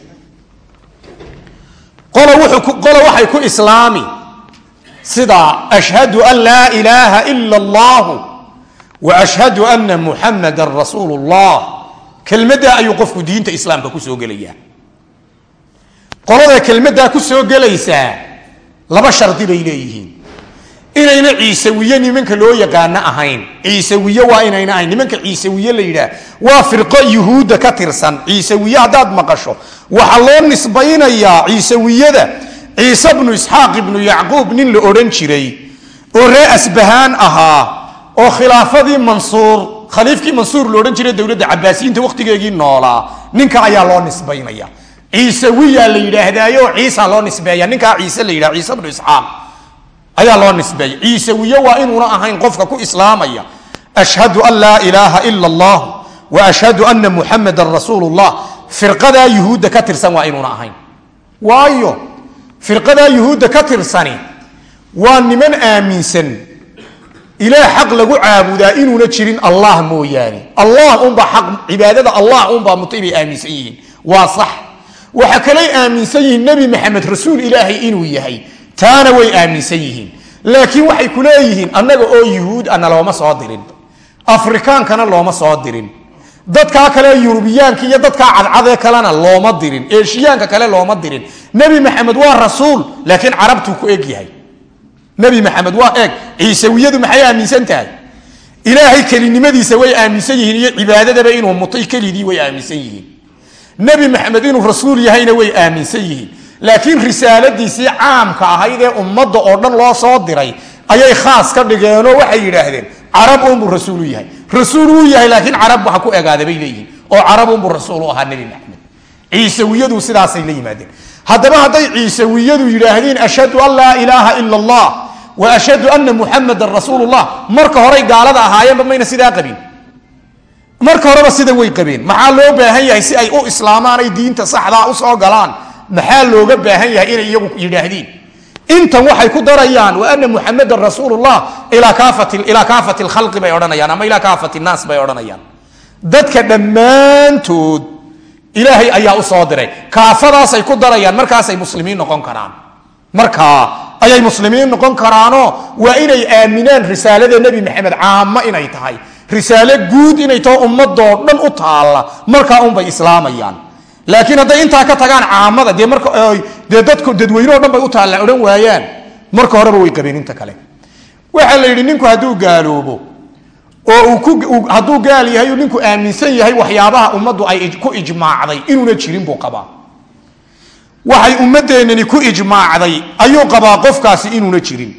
qolo waxay ku islaami. Sida ashhadu an laa ilaaha ila allahu wa ashhadu ana muxamadan rasuulu llah kelmaddaa ayuu qofku diinta islaamka ku soo gelayaa. Qolada kelmaddaa ku soo gelaysaa laba shardi bay leeyihiin inayna ciisawiye nimanka loo yaqaano ahayn. Ciisawiye waa inayna ahayn. Nimanka ciisawiye la yidhaah waa firqo yuhuudda ka tirsan. Ciisawiye haddaad maqasho. Waxaa loo nisbaynayaa ciisawiyada. Ciise bnu isxaaq ibnu yacquub nin la odhan jiray oo ree asbahaan ahaa oo khilaafadii mansuur khaliifkii mansuur la odhan jiray dowladda cabaasiyiinta wakhtigeegii noolaa ninka ayaa loo nisbaynaya. Ciisawiyaa la yidhaahdaayo ciisa loo nisbeeya. Ninkaa ciise la yidhah ciise bnu isxaaq ayaa loo nisbeeya ciisawiye waa inuuna ahayn qofka ku islaamaya. Ashhadu an laa ilaaha ila allah wa ashhadu ana muxamadan rasuulu llah firqadaa yuhuudda ka tirsan waa inuuna ahayn. Waayo firqadaa yuhuudda ka tirsani waa niman aaminsan. Ilaah xaq lagu caabudaa inuuna jirin allah mooyaane. Allah unbaa xaq cibaadada allah unbaa mutay bay aaminsan yihiin. Waa sax. Waxa kaley aaminsan yihiin nebi maxamed rasuul ilaahay inuu yahay taana way aaminsan yihiin. Laakiin waxay ku leeyihiin annaga oo yuhuud ana looma soo dirin. Afrikaankana looma soo dirin. Dadkaa kale yurubiyaanka iyo dadkaa cadcadee kalena looma dirin. Eeshiyaanka kale looma dirin. Nebi maxamed waa rasuul laakiin carabtuu ku eg yahay. Nebi maxamed waa eeg ciisawiyadu maxay aaminsan tahay? Ilaahay kelinimadiisa way aaminsan yihiin iyo cibaadadaba inuu mutay kelidii way aaminsan yihiin. Nebi maxamed inuu rasuul yahayna way aaminsan yihiin laakiin risaaladiisii caamka ahayd ee ummadda oo dhan loo soo diray ayay khaas ka dhigeenoo waxay yidhaahdeen carab unbuu rasuulu yahay. Rasuul wuu yahay laakiin carab waxa ku egaada bay leeyihiin oo carab unbuu rasuul u ahaa nebi maxamed. Ciisawiyadu sidaasay la yimaadeen. Haddaba hadday ciisawiyadu yidhaahdeen ashhadu an laa ilaaha ila allah wa ashhadu ana muxamadan rasuulullah marka horay gaalada ahaayeenba mayna sidaa qabin. Marka horeba sidan way qabeen. Maxaa loo baahan yahay si ay u islaamaan ay diinta saxdaa u soo galaan maxaa looga baahan yahay inay iyagu yidhaahdeen? Intan waxay ku darayaan wa ana muxamadan rasuulullah. Ilaa kaafati lkhalqi bay odhanayaan ama ilaa kaafati naas bay odhanayaan. Dadka dhammaantood ilaahay ayaa u soo diray. Kaafadaasay ku darayaan markaasay muslimiin noqon karaan. Markaa ayay muslimiin noqon karaanoo waa inay aaminaan risaalada nebi maxamed caamo inay tahay. Risaale guud inay taho ummadoo dhan u taalla. Markaa unbay islaamayaan laakiin hadday intaa ka tagaan caamada dee marka dee dadku dadweyne dhan bay u taalla odhan waayaan. Marka horeba way qabeen inta kale. Waxaa la yidhi ninku hadduu gaaloobo oo hadduu gaal yahay ninku aaminsan yahay waxyaabaha ummaddu ay ku ijmaacday inuuna jirin buu qabaa. Waxay ummadeennani ku ijmaacday ayuu qabaa qofkaasi inuuna jirin.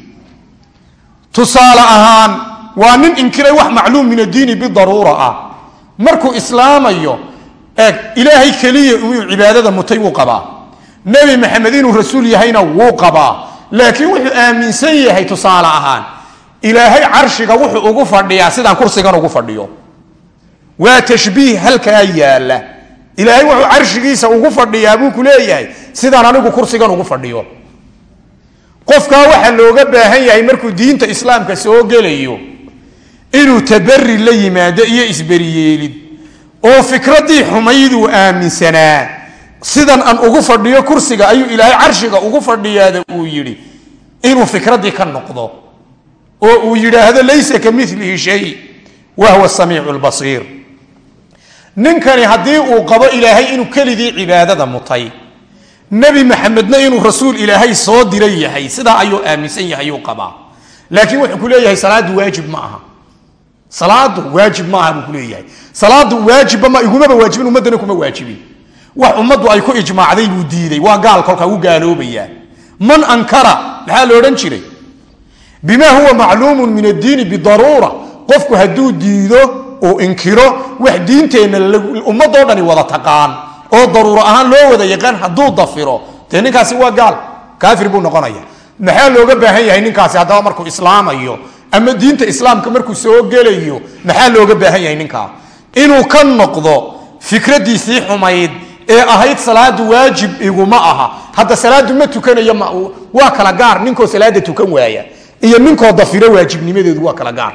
Tusaale ahaan waa nin inkiray wax macluum min addiini bidaruura ah. Markuu islaamayo eeg ilaahay keliya inuu cibaadada mutay wuu qabaa. Nebi maxamed inuu rasuul yahayna wuu qabaa. Laakiin wuxuu aaminsan yahay tusaale ahaan ilaahay carshiga wuxuu ugu fadhiyaa sidaan kursigan ugu fadhiyo. Waa tashbiih halkaa yaalla. Ilaahay wuxuu carshigiisa ugu fadhiyaa buu ku leeyahay sidaan anigu kursigan ugu fadhiyo. Qofkaa waxaa looga baahan yahay markuu diinta islaamka soo gelayo inuu tabari la yimaado iyo isberiyeelid oo fikraddii xumayduu aaminsanaa sidan aan ugu fadhiyo kursiga ayuu ilaahay carshiga ugu fadhiyaada uu yidhi inuu fikraddii ka noqdo. Oo uu yidhaahdo laysa ka milihi shay wa huwa samiicu lbasiir ninkani haddii uu qabo ilaahay inuu keligii cibaadada mutay nebi maxamedna inuu rasuul ilaahay soo diran yahay sidaa ayuu aaminsan yahay uu qabaa. Laakiin wuxuu ku leeyahay salaadu waajib ma aha salaadu waajib ma aha buu ku leeyahay. Salaadu waajibba ma igumaba waajibin ummaddana kuma waajibin. Wax ummaddu ay ku ijmaacday buu diiday waa gaal kolkaa u gaaloobayaa. Man ankara maxaa la jiray? Bima huwa macluumun min addiini bidaruura. Qofku hadduu diido uu inkiro wax diinteenna ummadoo dhani wada taqaan. Oo daruuro ahaan loo wada yaqaan hadduu dafiro. Dee ninkaasi waa gaal kaafir buu noqonaya. Maxaa looga baahan yahay ninkaasi haddaba markuu islaamayo ama diinta islaamka markuu soo gelayo maxaa looga baahan yahay ninkaa? Inuu ka noqdo fikradiisii xumayd ee ahayd salaadu waajib iguma aha. Hadda salaadu ma tukanayo waa kala gaar. Ninkoo salaada tukan waaya iyo ninkoo dafiro waajibnimadeedu waa kala gaar.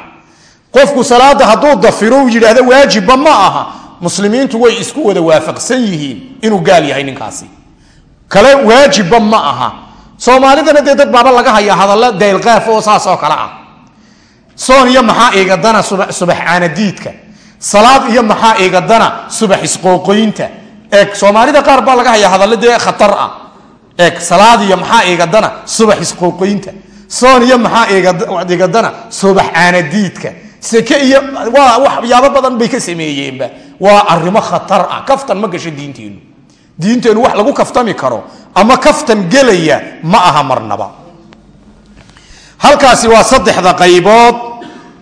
Qofku salaada hadduu dafiro uu yidhaahdo waajibba ma aha muslimiintu way isku wada waafaqsan yihiin inuu gaal yahay ninkaasi. Kale waajibba ma aha. Soomaalidana dee dad baaba laga hayaa hadalla daylqaaf oo saasoo kale ah soon iyo maxaa igadana subax caanadiidka. Salaad iyo maxaa igadana subax isqooqoynta. Eeg soomaalida qaar baa laga hayaa hadallo dee khatar ah. Eeg salaad iyo maxaa igadana subax isqooqoynta. Soon iyo maxaa igadana subax caanadiidka. Seke iyo waa waxyaabo badan bay ka sameeyeenba. Waa arimo khatar ah. Kaftan ma gasho diinteennu diinteennu wax lagu kaftami karo ama kaftan gelaya ma aha marnaba. Halkaasi waa saddexda qaybood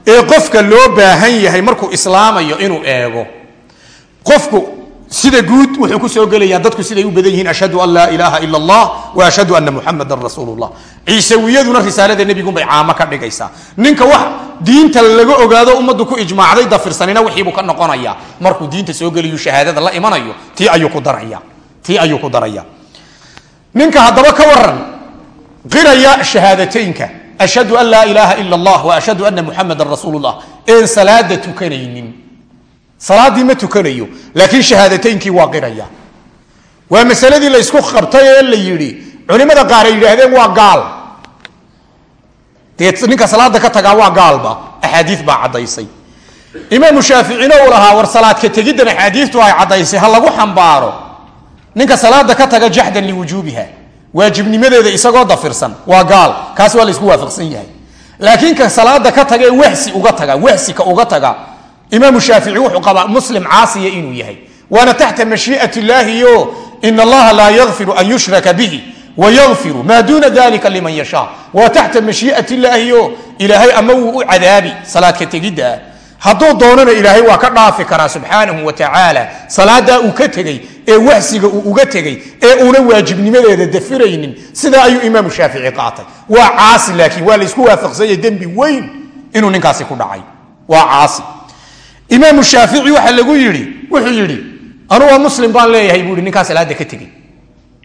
ee qofka loo baahan yahay markuu islaamayo inuu eego. Qofku sida guud wuxuu ku soo gelayaa dadku siday u badan yihiin ashhadu an laa ilaaha ila allah wa ashhadu ana muxamadan rasuulu llah ciisawiyaduna risaalada nebigunbay caamo ka dhigaysaa. Ninka wax diinta laga ogaado ummaddu ku ijmaacday dafirsanina wixiibuu ka noqonaya. Markuu diinta soo gelayu shahaadada la imanayo tii ayuu ku daraya. Tii ayuu ku daraya. Ninka haddaba ka waran qiraya shahaadateynka ashhadu an laa ilaaha ila allah wa ashhadu ana muxamadan rasuulu llah een salaada tukanaynin salaaddii ma tukanayo laakiin shahaadateynkii waa qiraya waa masaladii la ysku qabtay ee la yidhi culimada qaar ay yidhaahdeen waa gaal dee ninka salaada ka tagaa waa gaalba axaadii baa caddaysay imaamu shaaficina uu lahaa war salaadka tegiddan axaadiistu ay caddaysay ha lagu xambaaro ninka waajibnimadeeda isagoo dafirsan. Waa gaal. Kaas waa laysku waafaqsan yahay. Laakiin ka salaada ka taga ee wahsi uga taga wahsika uga taga imaamu shaafici wuxuu qabaa muslim caasiya inuu yahay. Waana taxta mashii'at illaahi o in allaha laa yakfiru an yushraka bihi wayakfiru maa duuna dalika liman yashaa. Waa taxta mashii'at illaahi o ilaahay ama wuu u cadaabi salaadka tegidda hadduu doonana ilaahay waa ka dhaafi karaa subxaanahu wa tacaala salaadaa uu ka tegey ee wahsiga uu uga tegey ee una waajibnimadeeda dafiraynin sidaa ayuu imaamu shaafici qaatay. Waa caasi laakiin waa laysku waafaqsanya dembi weyn inuu ninkaasi ku dhacay. Waa caasi. Imaamu shaafici waxa lagu yidhi wuxuu yidhi anuga muslim baan leeyahay buu ihi ninkaa salaada ka tegey.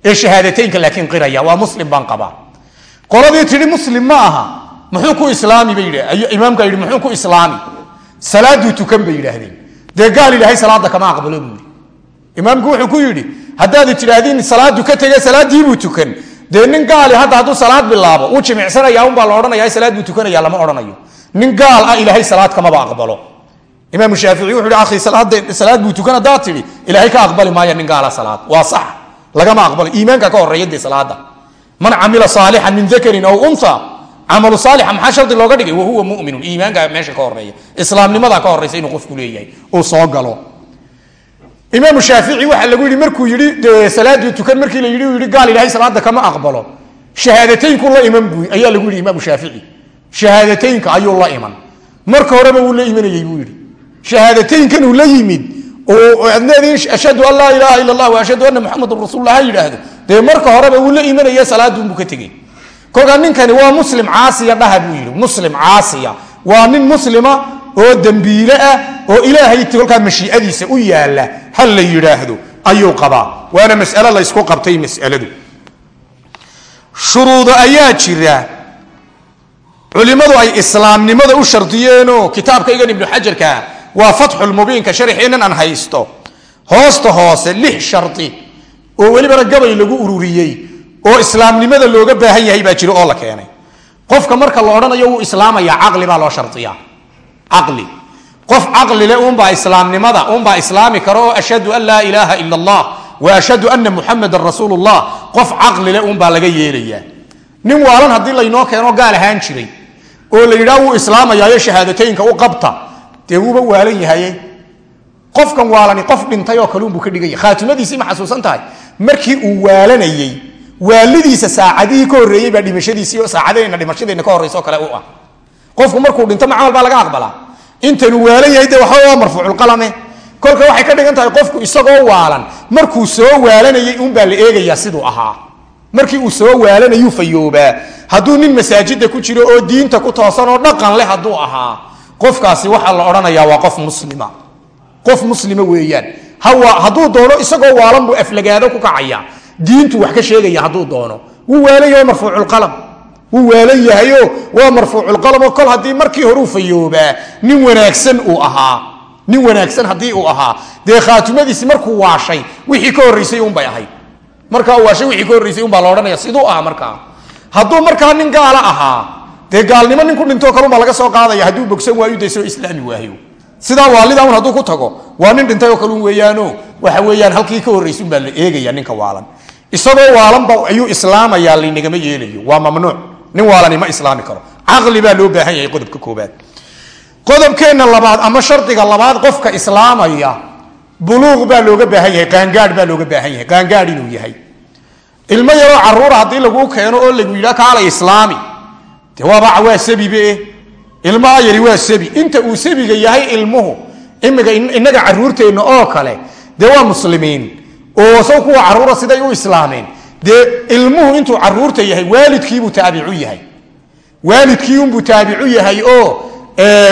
Ee shahaadateynka laakiin qiraya waa muslim baan qabaa. Qoladii tidhi muslim ma aha. Muxuu ku islaami? Bay yidhi imaamkaa yidhi muxuu ku islaami salaaduu tukan bay yidhaahdeen. Dee gaal ilaahay salaada kama aqbalo buu yidhi. Imaamku wuxuu ku yidhi haddaad tidhaahdiin salaadu ka tege salaadiibuu tukan. Dee nin gaali hadda hadduu salaad bilaabo uu jimicsanaya unbaa la odhanaya salaad buu tukanaya lama odhanayo. Nin gaal ah ilaahay salaad kamaba aqbalo. Imaamu shaafici wuxu hi akhi salaad buu tukan haddaad tidhi ilaahay ka aqbali maaya nin gaala salaad. Waa sax. Lagama aqbalo. Iimaanka ka horreeya dee salaada man camila saalixan min dakarin aw unha camalu saalixa maxaa shardi looga dhigay? Wahuwa muminun. Iimaanka meesha ka horreeya islaamnimadaa ka horeysa inuu qofku leeyahay uu soo galo. Imaamu shaafici waxaa lagu yidhi markuu yidhi salaadii tukan markii la yidhi uu yidhi gaal ilaahay salaada kama aqbalo. Shahaadateynku la iman buu ayaa lagu yidhi imaamu shaafici. Shahaadateynka ayuu la iman. Marka horeba wuu la imanayey buu yidhi. Shahaadateynkan la yimid oo ashhadu an laa ilaaha ila allah wa ashhadu anna muxamadan rasuullah ha yidhaahdo. Dee marka horeba wuu la imanaya salaaduunbuu ka tegey kolkaa ninkani waa muslim caasiya dhaha buu yidhi muslim caasiya. Waa nin muslima oo dembiile ah oo ilaahay kolkaa mashiicadiisa u yaalla ha la yidhaahdo ayuu qabaa. Waana mas'alo laysku qabtay mas'aladu. Shuruudo ayaa jira. Culimmadu ay islaamnimada u shardiyeenoo kitaabkaygan ibnu xajarka waa fatxulmubiinka sharxiinan aan haysto. Hoosta hoose lix shardi oo welibana gabay lagu ururiyey oo islaamnimada looga baahan yahay baa jiro oo la keenay. Qofka marka la odhanayo wuu islaamaya caqli baa loo shardiyaa caqli. Qof caqlile uunbaa islaamnimada uunbaa islaami karo oo ashhadu an laa ilaaha ila allah wa ashhadu anna muxamadan rasuulu llah qof caqlile uunbaa laga yeelayaa. Nin waalan haddii laynoo keeno gaal ahaan jiray oo la yidhaah wuu islaamayaayo shahaadateynka u qabta dee wuuba waalan yahaye qofkan waalani qof dhintay oo kaluunbuu ka dhigaya. Khaatimadiisii ma xasuusan tahay. Markii uu waalanayey waalidiisa saacadihii ka horreeyey baa dhimashadiisii saacadeenna dhimashadeenna ka horreyso kale u ah. Qofku markuu dhinto ma camal baa laga aqbalaa intanuu waalan yahay de waxba waa marfuuculqalame kolka waxay ka dhigan tahay qofku isagoo waalan. Markuu soo waalanayey uunbaa la eegayaa siduu ahaa. Markii uu soo waalanayuu fayoobaa. Hadduu nin masaajida ku jiro oo diinta ku toosan oo dhaqan leh hadduu ahaa qofkaasi waxaa la odhanayaa waa qof muslima. Qof muslima weeyaan. Hadduu doono isagoo waalan buu aflagaado ku kacaya diintu wax ka sheegaya hadduu doono. Wuu waalan yahay marfuuculqalam wuu waalan yahayo waa marfuuculqalamo kol haddii markii horeu fayoobaa nin wanaagsan uu ahaa. Nin wanaagsan haddii uu ahaa. Dee khaatimadiisi markuu waashay wixii ka horreysay unbay ahayd markaa waashay wixii ka horreysay unbaa la odhanaya. Siduu ahaa markaa. Hadduu markaa nin gaala ahaa dee gaalnimo nin ku dhintoo kalunbaa laga soo qaadaya. Hadduu bogsan waayo dee soo islaami waayo. Sidaa waalida un hadduu ku tago waa nin dhintay oo kalun weeyaano waxa weeyaan halkii ka horreysay unbaa la eegaya ninka waalan isagoo waalanba ayuu islaamayaa laynagama yeelayo. Waa mamnuuc. Nin waalani ma islaami karo. Caqli baa loo baahan yahay qodobka koobaad qodobkeenna labaad ama shardiga labaad qofka islaamaya buluuq baa looga baahan yahay qaangaadh baa looga baahan yahay qaangaadh inuu yahay. Ilmo yaroo caruura haddii laguu keeno oo lagu yidhaa kaalay islaami. Dee waaba waa sabibe ilmaha yari waa sabi. Inta uu sabiga yahay ilmuhu imiga innaga caruurteenna oo kale dee waa muslimiin oo saw kuwa caruura siday u islaameen. Dee ilmuhu intuu carruurta yahay waalidkiibuu taabicu yahay. Waalidkii unbuu taabicu yahay oo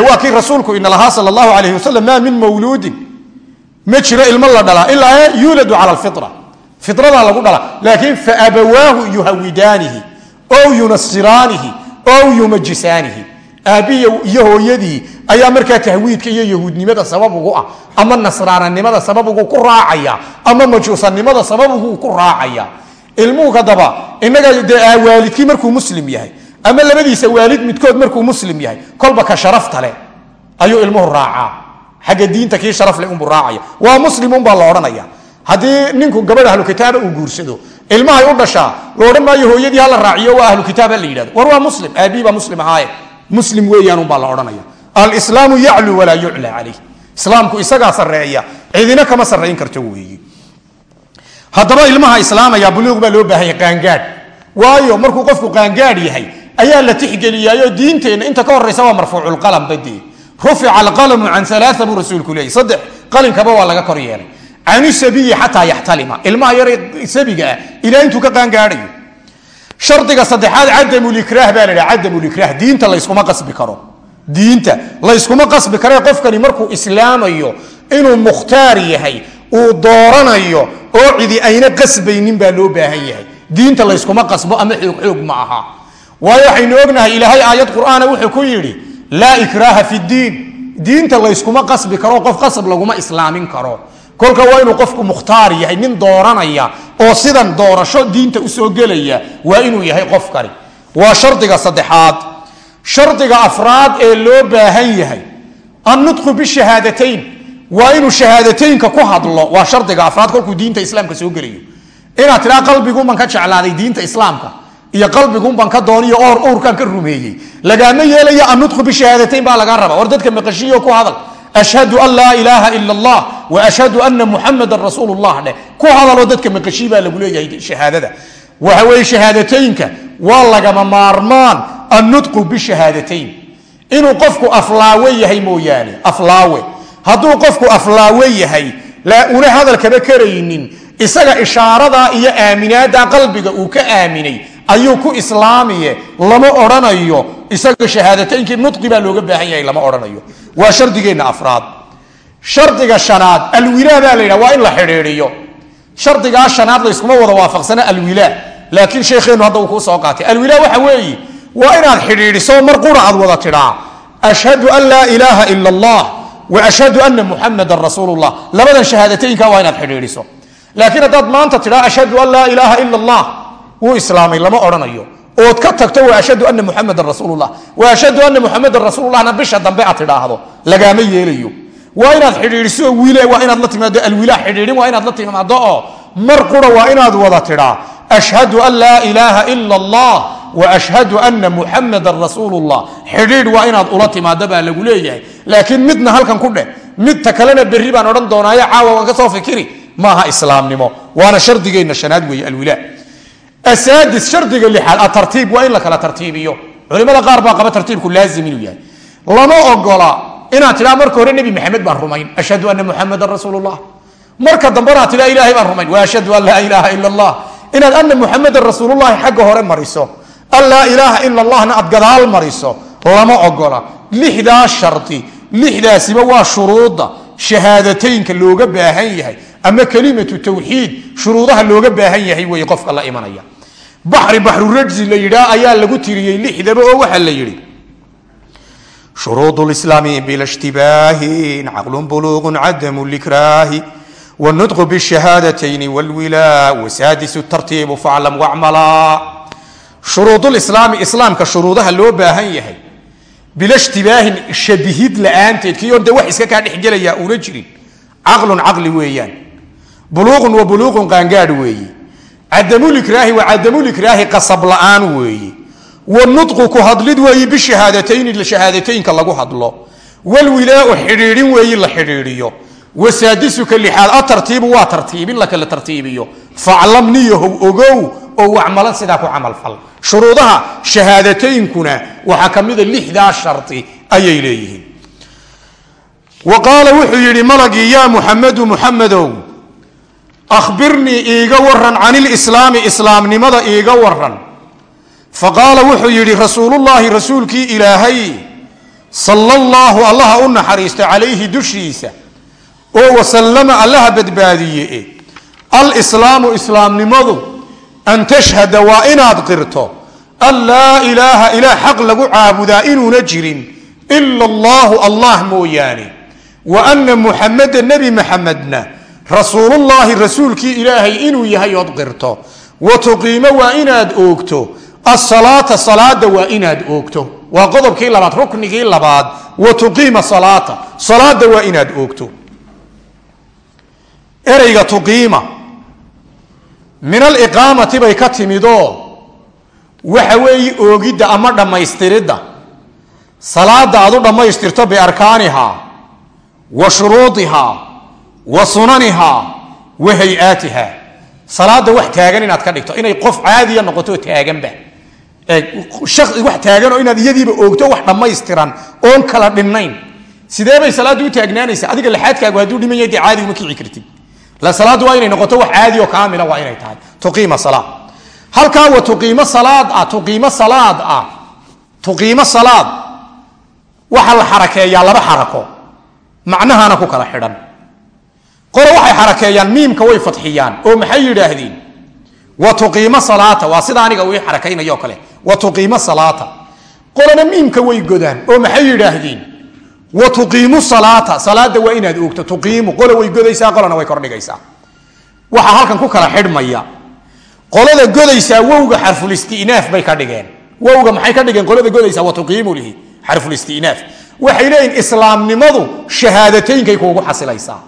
waa kii rasuulku ina lahaa sal allahu alayh wasalam maa min mawluudin. Ma jiro ilmo la dhalaa ilaa yuuladu cala alfitra. Fitradaa lagu dhala laakiin faabawaahu yuhawidaanihi ow yunasiraanihi ow yumajisaanihi aabbiya iyo hooyadii ayaa markaa tahwiidka iyo yahuudnimada sabab ugu ah ama nasraananimada sabab ugu ku raacaya ama majuusanimada sabab ugu ku raacaya. Ilmuhu kadaba inaga dee waalidkii markuu muslim yahay ama labadiisa waalid midkood markuu muslim yahay kolba ka sharafta leh ayuu ilmuhu raacaa. Xagga diinta kii sharaf leh unbuu raacaya waa muslim unbaa la odhanaya. Haddii ninku gabadh ahlu kitaaba uu guursado ilmahay u dhashaa la maayo hooyadii hala raaciyo waa ahlu kitaab ha la yidhahdo war waa muslim aabii baa muslim ahaaye muslim weeyaan unbaa la odhanaya. Alislaamu yaclu walaa yucla calayh. Islaamku isagaa sarreeya cidina kama sarrayn karto weeye haddaba ilmaha islaamaya buluuq baa loo baahanya qaangaadh. Waayo markuu qofku qaangaadh yahay ayaa la tixgeliyaayo diinteenna inta ka horraysa waa marfuuculqalam badee rufica alqalamu can alaaa buu rasuulku leeyay. Saddex qalinkaba waa laga kor yeelay. Can sabiyi xataa yaxtalima. Ilmaha yar sabiga ah ilaa intuu ka qaangaadhayo shardiga saddexaad cadamulikraah baa la dhaha cadamulikraah diinta layskuma qasbi karo. Diinta layskuma qasbi kare qofkani markuu islaamayo inuu mukhtaar yahay uu dooranayo oo cidi ayna qasbaynin baa loo baahan yahay. Diinta layskuma qasbo ama xoog xoog ma aha. Waayo waxaynu ognahay ilaahay aayad qur'aana wuxuu ku yidhi laa ikraaha fi diin. Diinta layskuma qasbi karo qof qasab laguma islaamin karo kolka waa inuu qofku mukhtaar yahay nin dooranaya oo sidan doorasho diinta u soo gelaya waa inuu yahay qofkani waa shardiga saddexaad. Shardiga afraad ee loo baahan yahay annutqu bishahaadatayn waa inuu shahaadateynka ku hadlo. Waa shardiga afraad kolkuu diinta islaamka soo gelayo. Inaad tidhaa qalbiguunbaan ka jeclaaday diinta islaamka iyo qalbiguunbaan ka dooniyo oor uurkaan ka rumeeyey lagaama yeelaya annutqu bishahaadatayn baa lagaa raba war dadka maqashiyo ku hadal ashhadu an laa ilaaha ila allah wa ashhadu ana muxamadan rasuulu llah dheh ku hadaloo dadka maqashii baa lagu leeyahay shahaadada. Waxa weeye shahaadateynka waa lagama maarmaan annutqu bishahaadatayn. Inuu qofku aflaawe yahay mooyaane aflaawe. Hadduu qofku aflaawe yahay una hadalkaba karaynin. Isaga ishaaradaa iyo aaminaada qalbiga uu ka aaminay ayuu ku islaamiye lama odhanayo. Isaga shahaadataynkii nudqi baa looga baahan yahay lama odhanayo. Waa shardigeenna afraad. Shardiga shanaad alwilaa baa la yidhaha waa in la xidhiidhiyo. Shardigaa shanaad layskuma wada waafaqsana alwilaa. Laakiin sheekheennu hadda uu kuu soo qaatay alwilaa waxa weeye waa inaad xidhiidhiso mar qura wada tidhaa. Ashhadu an laa ilaaha ila allah wa ashhadu ana muxamadan rasuulu llah labadan shahaadateynka waa inaad xidhiidhiso. Laakiin haddaad maanta tidhaa ashhadu an laa ilaaha ila allah wuu islaamay lama odhanayo. Ood ka tagto wa ashhadu ana muxamadan rasuulullah. Wa ashhadu ana muxamadan rasuulullahna bisha dambe aad tidhaahdo. Lagaama yeelayo. Waa inaad xidhiidhiso wiile waa inaad la timaado alwilaa xidhiidhin waa inaad la timaado oo mar qura waa inaad wada tidhaa. Ashhadu an laa ilaaha ila allah wa ashhadu ana muxamadan rasuulullah. Xidhiidh waa inaad ula timaado baa lagu leeyahay. Laakiin midna halkan ku dheh midta kalena berri baan odhan doonaayo caawa waan ka soo fikiri. Maaha islaamnimo. Waana shardigeenna shanaad weeye alwilaa asaadis shardiga lixaad atartiib waa in la kala tartiibiyo. Culimada qaar baa qaba tartiibku laazim inuu yahay. Lama ogola inaad tidhaa marka hore nebi maxamed baan rumayn ashhadu ana muxamadan rasuulullah. Marka dambena ad tidhaa ilaahay baan rumayn. Wa ashhadu an laa ilaaha ila allah inaad ana muxamadan rasuulullahi xagga hore mariso an laa ilaaha ila allahna aad gadaal mariso lama ogola. Lixdaa shardi lixdaasiba waa shuruudda shahaadateynka looga baahan yahay ama kelimatu tawxiid shuruudaha looga baahan yahay wey qofka la imanaya. Baxri baxrurajzi la yidhaa ayaa lagu tiriyey lixdaba oo waxaa la yidhi. Shuruud slaami bilashtibahi caqlu buluuqu cadamu likraahi wاnudqu bshahaadatayn wاlwila wasaadisu tartiibu faclam wacmalaa shuruudulislaami islaamka shuruudaha loo baahan yahay. Bila shtibaahin shabihid la'aanteed kiioo de wax iska kaa dhexgelaya uuna jirin. Caqlun caqli weeyaan buluuqun wa buluuqun qaangaadh weeye cadamulikraahi wa cadamulikraahi qasab la'aan weeye wanutqu ku hadlid weeyi bishahaadatayni shahaadateynka lagu hadlo. Walwilaau xidhiidhin weeyi la xidhiidhiyo. Wasaadisuka lixaad atartiibu waa tartiibin la kala tartiibiyo. Faclam niyahow ogow oo wacmalo sidaa ku camalfal shuruudaha shahaadataynkuna waxaa ka mida lixdaa shardi ayay leeyihiin. Wa qaala wuxuu yidhi malagii yaa muxamedu muxamedow akhbirnii iiga waran can ilislaami islaamnimada iiga waran faqaala wuxuu yidhi rasuulullaahi rasuulkii ilaahay sala allaahu allaha u naxariista calayhi dushiisa oo wasallama allaha badbaadiye alislaamu islaamnimadu an tashhada waa inaad qirto an laa ilaaha ilaah xaq lagu caabudaa inuuna jirin ila allahu allah mooyaane wa ana muxameda nebi maxamedna rasuulullaahi rasuulkii ilaahay inuu yahay ood qirto. Wa tuqiimo waa inaad oogto. Asalaata salaada waa inaad oogto. Waa qodobkii labaad ruknigii labaad. Wa tuqiima salaata. Salaada waa inaad oogto. Ereyga tuqiima. Min aliqaamati bay ka timidoo. Waxa weeye oogidda ama dhammaystiridda. Salaada aad u dhammaystirto biarkaanihaa wa shuruudihaa wa sunanihaa wa hay'aatiha salaada wax taagan inaad ka dhigto inay qof caadiya noqoto taaganba wax taagan oo inaad iyadiiba oogto wax dhammaystiran oon kala dhinnayn. Sidee bay salaaddu u taagnaanaysa adiga laxaadkaagu hadduu dhiman yahay dee caadi uma kici kartid. La salaaddu waa inay noqoto wax caadi oo kaamila waa inay tahay. Tuqiima salaa halkaa wa tuqiimo salaad ah tuqiimo salaad ah. Tuqiimo salaad. Waxaa la xarakeeyaa laba xarako. Macnahana ku kala xidhan qolo waxay xarakeeyaan miimka way fadxiyaan oo maxay yidhaahdeen? Wa tuqiimo salaata waa sida aniga ii xarakaynayo kale. Wa tuqiimo salaata. Qolona miimka way godaan oo maxay yidhaahdeen? Wa tuqiimu salaata salaada waa inaad oogto tuqiimu qola way godaysaa qolona way kordhigaysaa. Waxaa halkan ku kala xidhmaya qolada godaysaa wowga xarfulistinaaf bay ka dhigeen. Wowga maxay ka dhigeen? Qolada godaysaa wa tuqiimu lihi xarfulistinaaf waxay leeyihiin islaamnimadu shahaadateyinkay kuugu xasilaysaa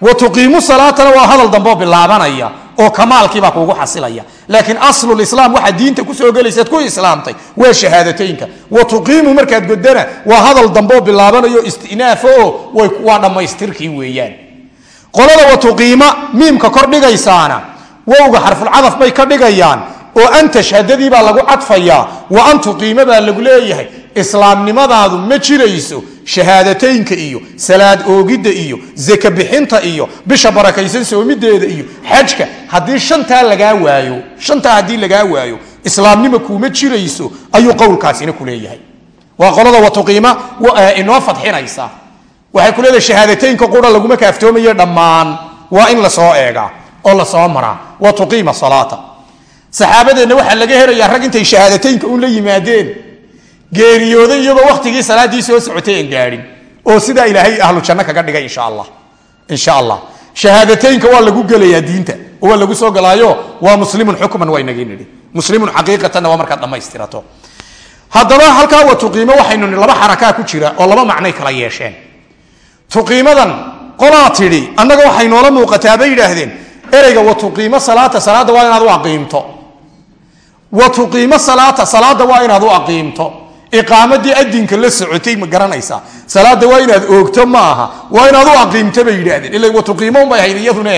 wa tuqiimu salaatana waa hadal dambeo bilaabanaya oo kamaalkiibaa kuugu xasilaya. Laakiin aslulislaam waxaa diinta ku soo gelaysaad ku islaamtay waa shahaadateynka. Wa tuqiimu markaad godana waa hadal dambeo bilaabanayo istinaafo oo waa dhammaystirkii weeyaan. Qolada wa tuqiima miimka kor dhigaysaana wowga xarfulcadaf bay ka dhigayaan oo an tashhadadii baa lagu cadfayaa wa an tuqiimo baa lagu leeyahay islaamnimadaadu ma jirayso shahaadateynka iyo salaad oogidda iyo zaka bixinta iyo bisha barakaysan soomideeda iyo xajka haddii shantaa lagaa waayo shantaa haddii lagaa waayo islaamnima kuuma jirayso ayuu qowlkaasina ku leeyahay. Waa qolada watuqiima inoo fadxinaysa. Waxay ku leedahay shahaadateynka qura laguma kaaftoomaye dhammaan. Waa in la soo eegaa oo la soo maraa. Wa tuqiima salaata saxaabadeenna waxaa laga helayaa rag intay shahaadateynka un la yimaadeen. Geeriyooday iyagoo waktigii salaadii soo socotay aan gaadhin oo sidaa ilaahay ahlu janno kaga dhigay insha allah. Shahaadateynka waa lagu gelayaa diinta waa lagu soo galaayo waa muslimun xukman waa inagii nidhi. Muslimun xaqiiqatanna waa markaad dhammaystirato. Haddaba halkaa wa tuqiimo waxaynu laba xarakaa ku jira oo laba macnay kala yeesheen. Tuqiimadan qolaa tidhi annaga waxay noola muuqataa bay yidhaahdeen ereyga wa salaata salaadda waa inaad u aqiimto wa tuqiimo salaata waa inaad u aqiimto. Iqaamadii adinka la socotay ma garanaysaa. Salaada waa inaad oogto ma aha. Waa inaad u aqiimto bay yidhaahdeen. Ila wa unbay ahayd iyaduna.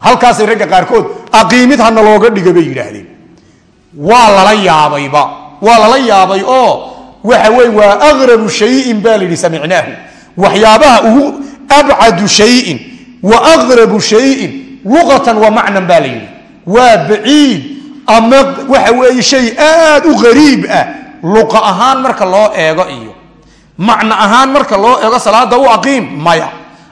Halkaasay ragga qaarkood aqiimid hana looga dhiga bay yidhaahdeen. Waa lala yaabayba. Waa lala yaabay oo waxa wey waa aqrabu shayin baa la yidhi samicnaahu. Waxyaabaha ugu abcadu shayin wa aqrabu shayin luqatan wa macnan baa la waa baciid ama waxa weeye shay aad u qariib ah. Luqa ahaan marka loo eego iyo macno ahaan marka loo eego salaada u aqiim maya.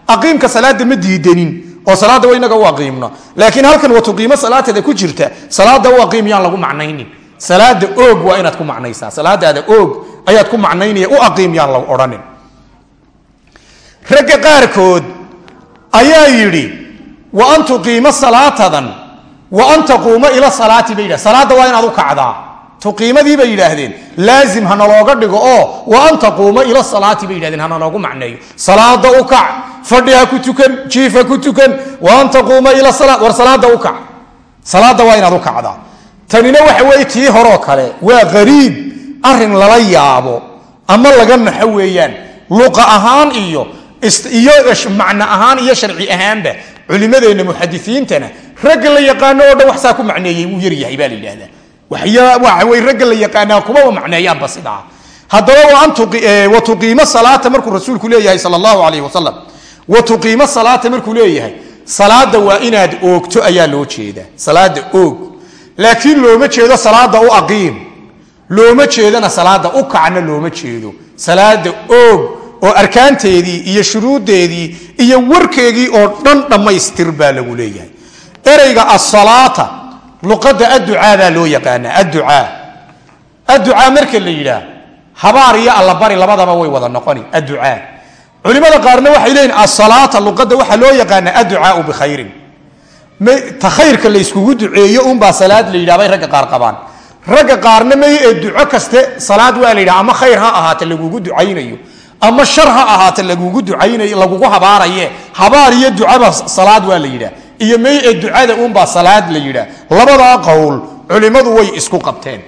Aqiimka salaada ma diidanin oo salaada wa inaga u aqiimno. Laakiin halkan watuqiimo salaateeda ku jirta salaada u aqiim yaan lagu macnaynin. Salaada oog waa inaad ku macnaysaa. Salaadaada oog ayaad ku macnaynaya u aqiim yaan la odhanin. Ragga qaarkood ayaa yidhi wa an tuqiimo salaatadan an taquuma ila salaati bay yidhah salaadda waa inaad u bay yidhaahdeen. Laazim hana looga dhigo oo wa an taquuma ila salaati bay yidhahdeen loogu macneeyo. Salaada u kac. Fadhi ha ku tukan jiif ha ku tukan wa an taquuma ila salaat war salaada u kac. Salaadda waa inaad u tanina waxa weeye tii horoo kale waa qariib arrin lala yaabo ama laga naxo weeyaan. Luqa ahaan iyo iyo macno ahaan iyo sharci ahaanba culimadeenna muxadisiintana ragga la yaqaano oo dhan waxsaa ku macneeyey wuu yaryahay baa la yidhahdaa waxawy ragga la yaqaanaa kumaba macneeyaanba sidaa. Haddaba wa tuqiimo salaata markuu rasuulku leeyahay sal allahu alayh wasalam wa tuqiimo salaata markuu leeyahay salaada waa inaad oogto ayaa loo jeedaa salaada oog. Laakiin looma jeedo salaada u aqiim. Looma jeedona salaada u kacna looma jeedo. Salaada oog oo arkaanteedii iyo shuruuddeedii iyo warkeegii oo dhan dhammaystir baa lagu leeyahay ereyga asalaata luqadda adducaa baa loo yaqaanaa adducaa. Adducaa marka la yidhaah habaar iyo allabari labadaba way wada noqoni adducaa. Culimada qaarna waxay leeyihiin asalaata luqadda waxaa loo yaqaana adducaau bikhayrin ta khayrka la duceeyo unbaa salaad la yidhah bay ragga qaar qabaan. Ragga qaarna may ee duco kaste salaad waa la yidhaha ama khayr ha ahaate lagugu ducaynayo ama shar ha ahaate lagugu ducaynayo lagugu habaaraye habaar iyo ducaba salaad waa la yidhaah iyo may ee ducada unbaa salaad la yidhaah. Labadaa qowl culimmadu way isku qabteen.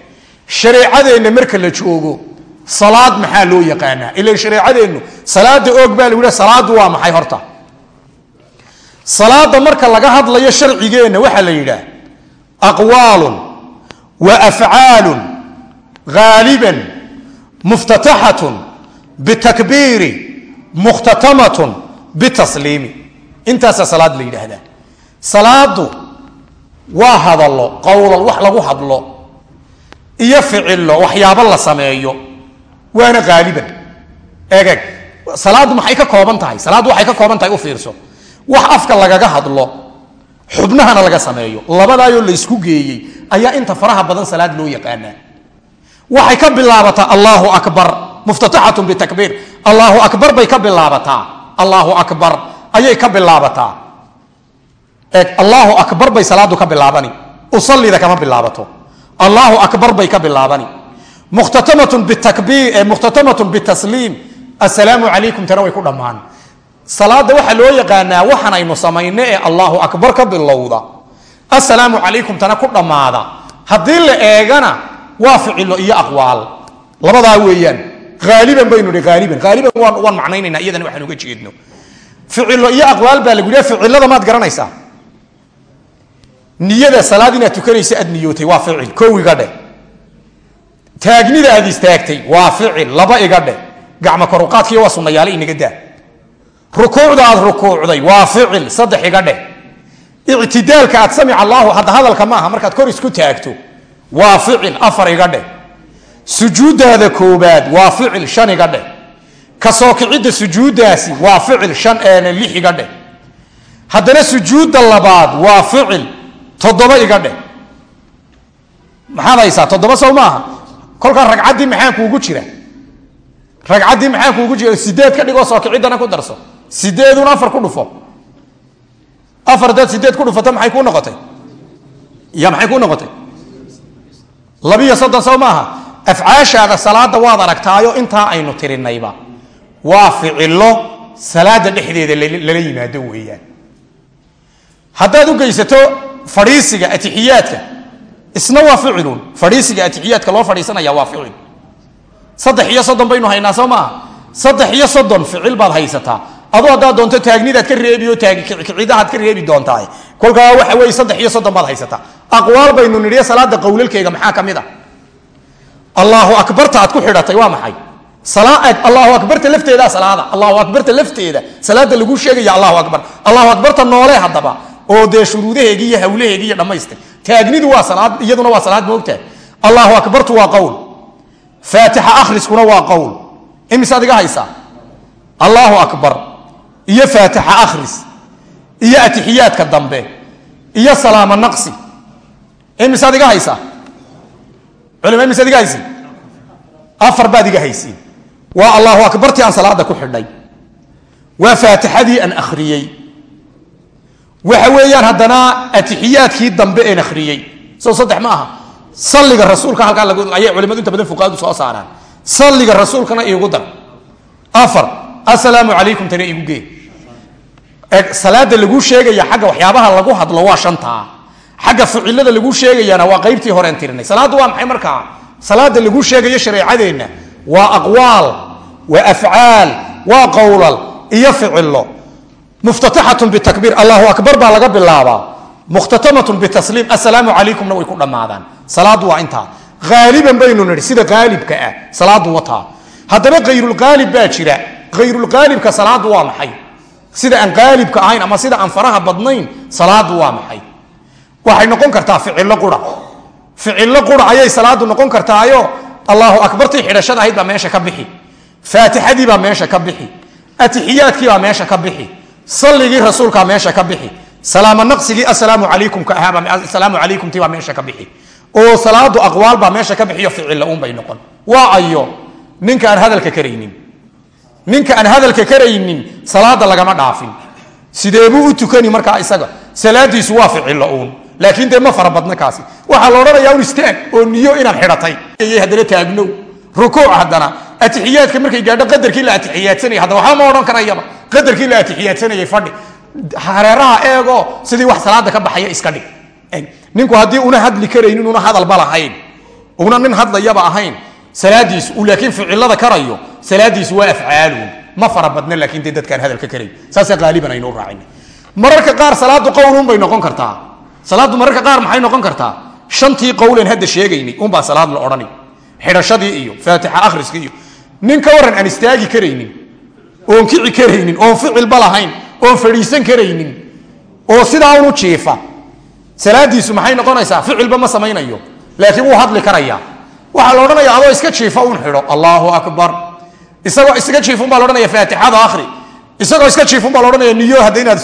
Shareecadeenna marka la joogo salaad maxaa loo yaqaanaa? Ila shareecadeennu salaada oog baa lagu yidhaha salaadu waa maxay horta? Salaada marka laga hadlayo sharcigeenna waxaa la yidhaah aqwaalun wa afcaalun haaliban muftataxatun bitakbiiri mukhtatamatun bitasliimi. Intaasaa salaad la yidhaahdaa salaadu waa hadallo qowlal wax lagu hadlo iyo ficillo waxyaabo la sameeyo waana haaliban egeg salaaddu maxay ka kooban tahay? Salaaddu waxay ka kooban tahay u fiirso. Wax afka lagaga hadlo xubnahana laga sameeyo. Labadaayoo laysku geeyey ayaa inta faraha badan salaad loo yaqaanaa. Waxay ka bilaabataa allahu akbar. Muftataxatun bitakbiir. Allahu akbar bay ka bilaabataa. Allahu akbar. Ayay ka bilaabataa eeg allahu akbar bay salaadu ka bilaabani. Usallida kama bilaabato. Allahu akbar bay ka bilaabani. Mukhtatamatun bitasliim. Assalaamu calaykum tana way ku dhammaan. Salaada waxaa loo yaqaanaa waxaan aynu samayno ee allahu akbar ka bilowda. Assalaamu calaykum tana ku dhammaada. Haddii la eegana waa ficilo iyo aqwaal. Labadaa weeyaan. Aaliban baynu hi aaliban aaliban waan macnaynayna iyadana waxaan uga jeedno. Ficilo iyo aqwaal baa lagu yidhaha ficilada maad garanaysaa niyada salaad inaad tukanaysa aad niyootay waa ficil. Kow iga dheh. Taagnida aad istaagtay waa ficil. Laba iga dheh. Gacmo koruqaadkiiyo waa sunnayaale inaga daa. Rukuucda aad rukuucday waa ficil. Saddex iga dheh. Ictidaalka aad samic allaahu hadda hadalka maaha markaad kor isku taagto waa ficil. Afar iga dheh. Sujuuddaada koobaad waa ficil. Shan iga dheh. Ka soo kicidda sujuuddaasi waa ficil. Shan lix iga dheh. Haddana sujuudda labaad waa ficil toddoba iga dheh. Maxaad haysaa? toddoba sow maaha? kolkaa ragcaddii maxaa kuugu jira? Ragcaddii maxaa kuugu jira? Sideed ka dhigoo soo kiciddana ku darso. Sideedun afar ku dhufo. Afar hadaad sideed ku dhufato maxay kuu noqotay? Ya maxay kuu noqotay? Labiyo soddon sow maaha? Afcaashaada salaada waad aragtaayo intaa aynu tirinayba. Waa ficilo salaada dhexdeeda lala yimaado weeyaan. Haddaad u geysato fadhiisiga atixiyaadka isna waa ficilun. Fadhiisiga atixiyaadka loo fadhiisanaya waa ficil. Saddex iyo soddon baynu haynaa soo maaha saddex iyo soddon ficil baad haysataa. Aduu haddaad doonto taagnidaad ka reebi oo kicidahaad ka reebi doontaa kolkaa waxa weye saddex iyo soddon baad haysataa. Aqwaal baynu nidhiyo salaada qowlalkeega maxaa ka mid a allahu akbarta aad ku xidhatay waa maxay? Allahu akbarta lafteedaa salaada. Allahu akbarta lafteeda salaada lagu sheegaya allahu akbar. Allahu akbarta noole haddaba oo dee shuruudaheegi iyo hawlaheegi iyo dhammaystir taagnidu waa salaad iyaduna waa salaad moogtahay allahu akbartu waa qowl faatixa akhriskuna waa qowl imisaad iga haysaa allahu akbar. Iyo faatixa akhris. Iyo atixiyaadka dambe. Iyo salaamo naqsi. Imisaad iga haysaa culima imisaad iga haysiin afar baad iga haysiin waa allahu akbartii aan salaada ku xidhay. Waa faatixadii aan akhriyey waxa weeyaan haddana atixiyaadkii dambe een akhriyey soo saddex ma aha. Salliga rasuulka halkaa ayay culimadu inta badan fuqahadu soo saaraan. Salliga rasuulkana iigu dar. Afar assalaamu calaykum tana iigu gee. Salaada laguu sheegaya xagga waxyaabaha lagu hadlo waa shantaa xagga ficilada laguu sheegayana waa qaybtii horeen tirinay. Salaaddu waa maxay markaa salaada laguu sheegayo shareecadeenna waa aqwaal waa afcaal waa qowlal iyo ficilo muftataxatun bitakbiir allahu akbar baa laga bilaabaa mukhtatamatun bitasliim assalaamu calaykumna way ku dhammaadaan salaaddu waa intaa haaliban baynu nidhi sida haalibka ah salaaddu wataa haddana kayrulqaalib baa jira kayrulqaalibka salaaddu waa maxay sida aan qaalibka ahayn ama sida aan faraha badnayn salaaddu waa maxay waxay noqon kartaa ficilo qura ficilo qura ayay salaadu noqon kartaayo allahu akbartii xidhashada ahayd baa meesha ka bixi faatixadii baa meesha ka bixi atixiyaadkii baa meesha ka bixi salligii rasuulkaa meesha ka bixi. Salaamo naqsigii assalaamu calaykumka ahaasalaamu calaykumtii baa meesha ka bixi. Oo salaadu aqwaal baa meesha ka bixiyo ficilla unbay noqon. Waa ayo ninka aan hadalka karaynin ninka aan hadalka karaynin salaada lagama dhaafin. Sideebuu u tukani markaa isaga? Salaadiisu waa ficilla uun laakiin dee ma fara badna kaasi. Waxaa la odhanayaa un istaag oo niyo inaad xidhatay haddana taagnow rukuuc haddana atixiyaadka markay gaadho qadarkii la atixiyaadsanayay. Hadda waxba ma odhan karayaba qadarkii la atixiyaadsanayay fadhi. Hareeraha eego sidii wax salaada ka baxaya iska dhig. Ninku haddii una hadli karaynin una hadalba lahayn una nin hadlayaba ahayn salaadiisu uu laakiin ficilada karayo salaadiisu waa afcaaluun ma fara badna laakiin dee dadkaan hadalka karayn. Saasa qaaliban aynu raacin. Mararka qaar salaadu qowlun bay noqon kartaa. Salaaddu mararka qaar maxay noqon kartaa? Shantii qowlen hadda sheegaynay unbaa salaad la odhanay xidhashadii iyo faatixa akhriskii iyo nin ka waran aan istaagi karaynin oon kici karaynin oon ficilba lahayn oon fadhiisan karaynin oo sidaa unu jiifa. Salaadiisu maxay noqonaysaa? Ficilba ma samaynayo laakiin wuu hadli karaya. Waxaa la odhanaya adoo iska jiifa un xidho. Allahu akbar. Isagoo iska jiifun baa laodhanaya faatixada akhri isagoo iska jiifun baa laodhanaya niyo hadda inaad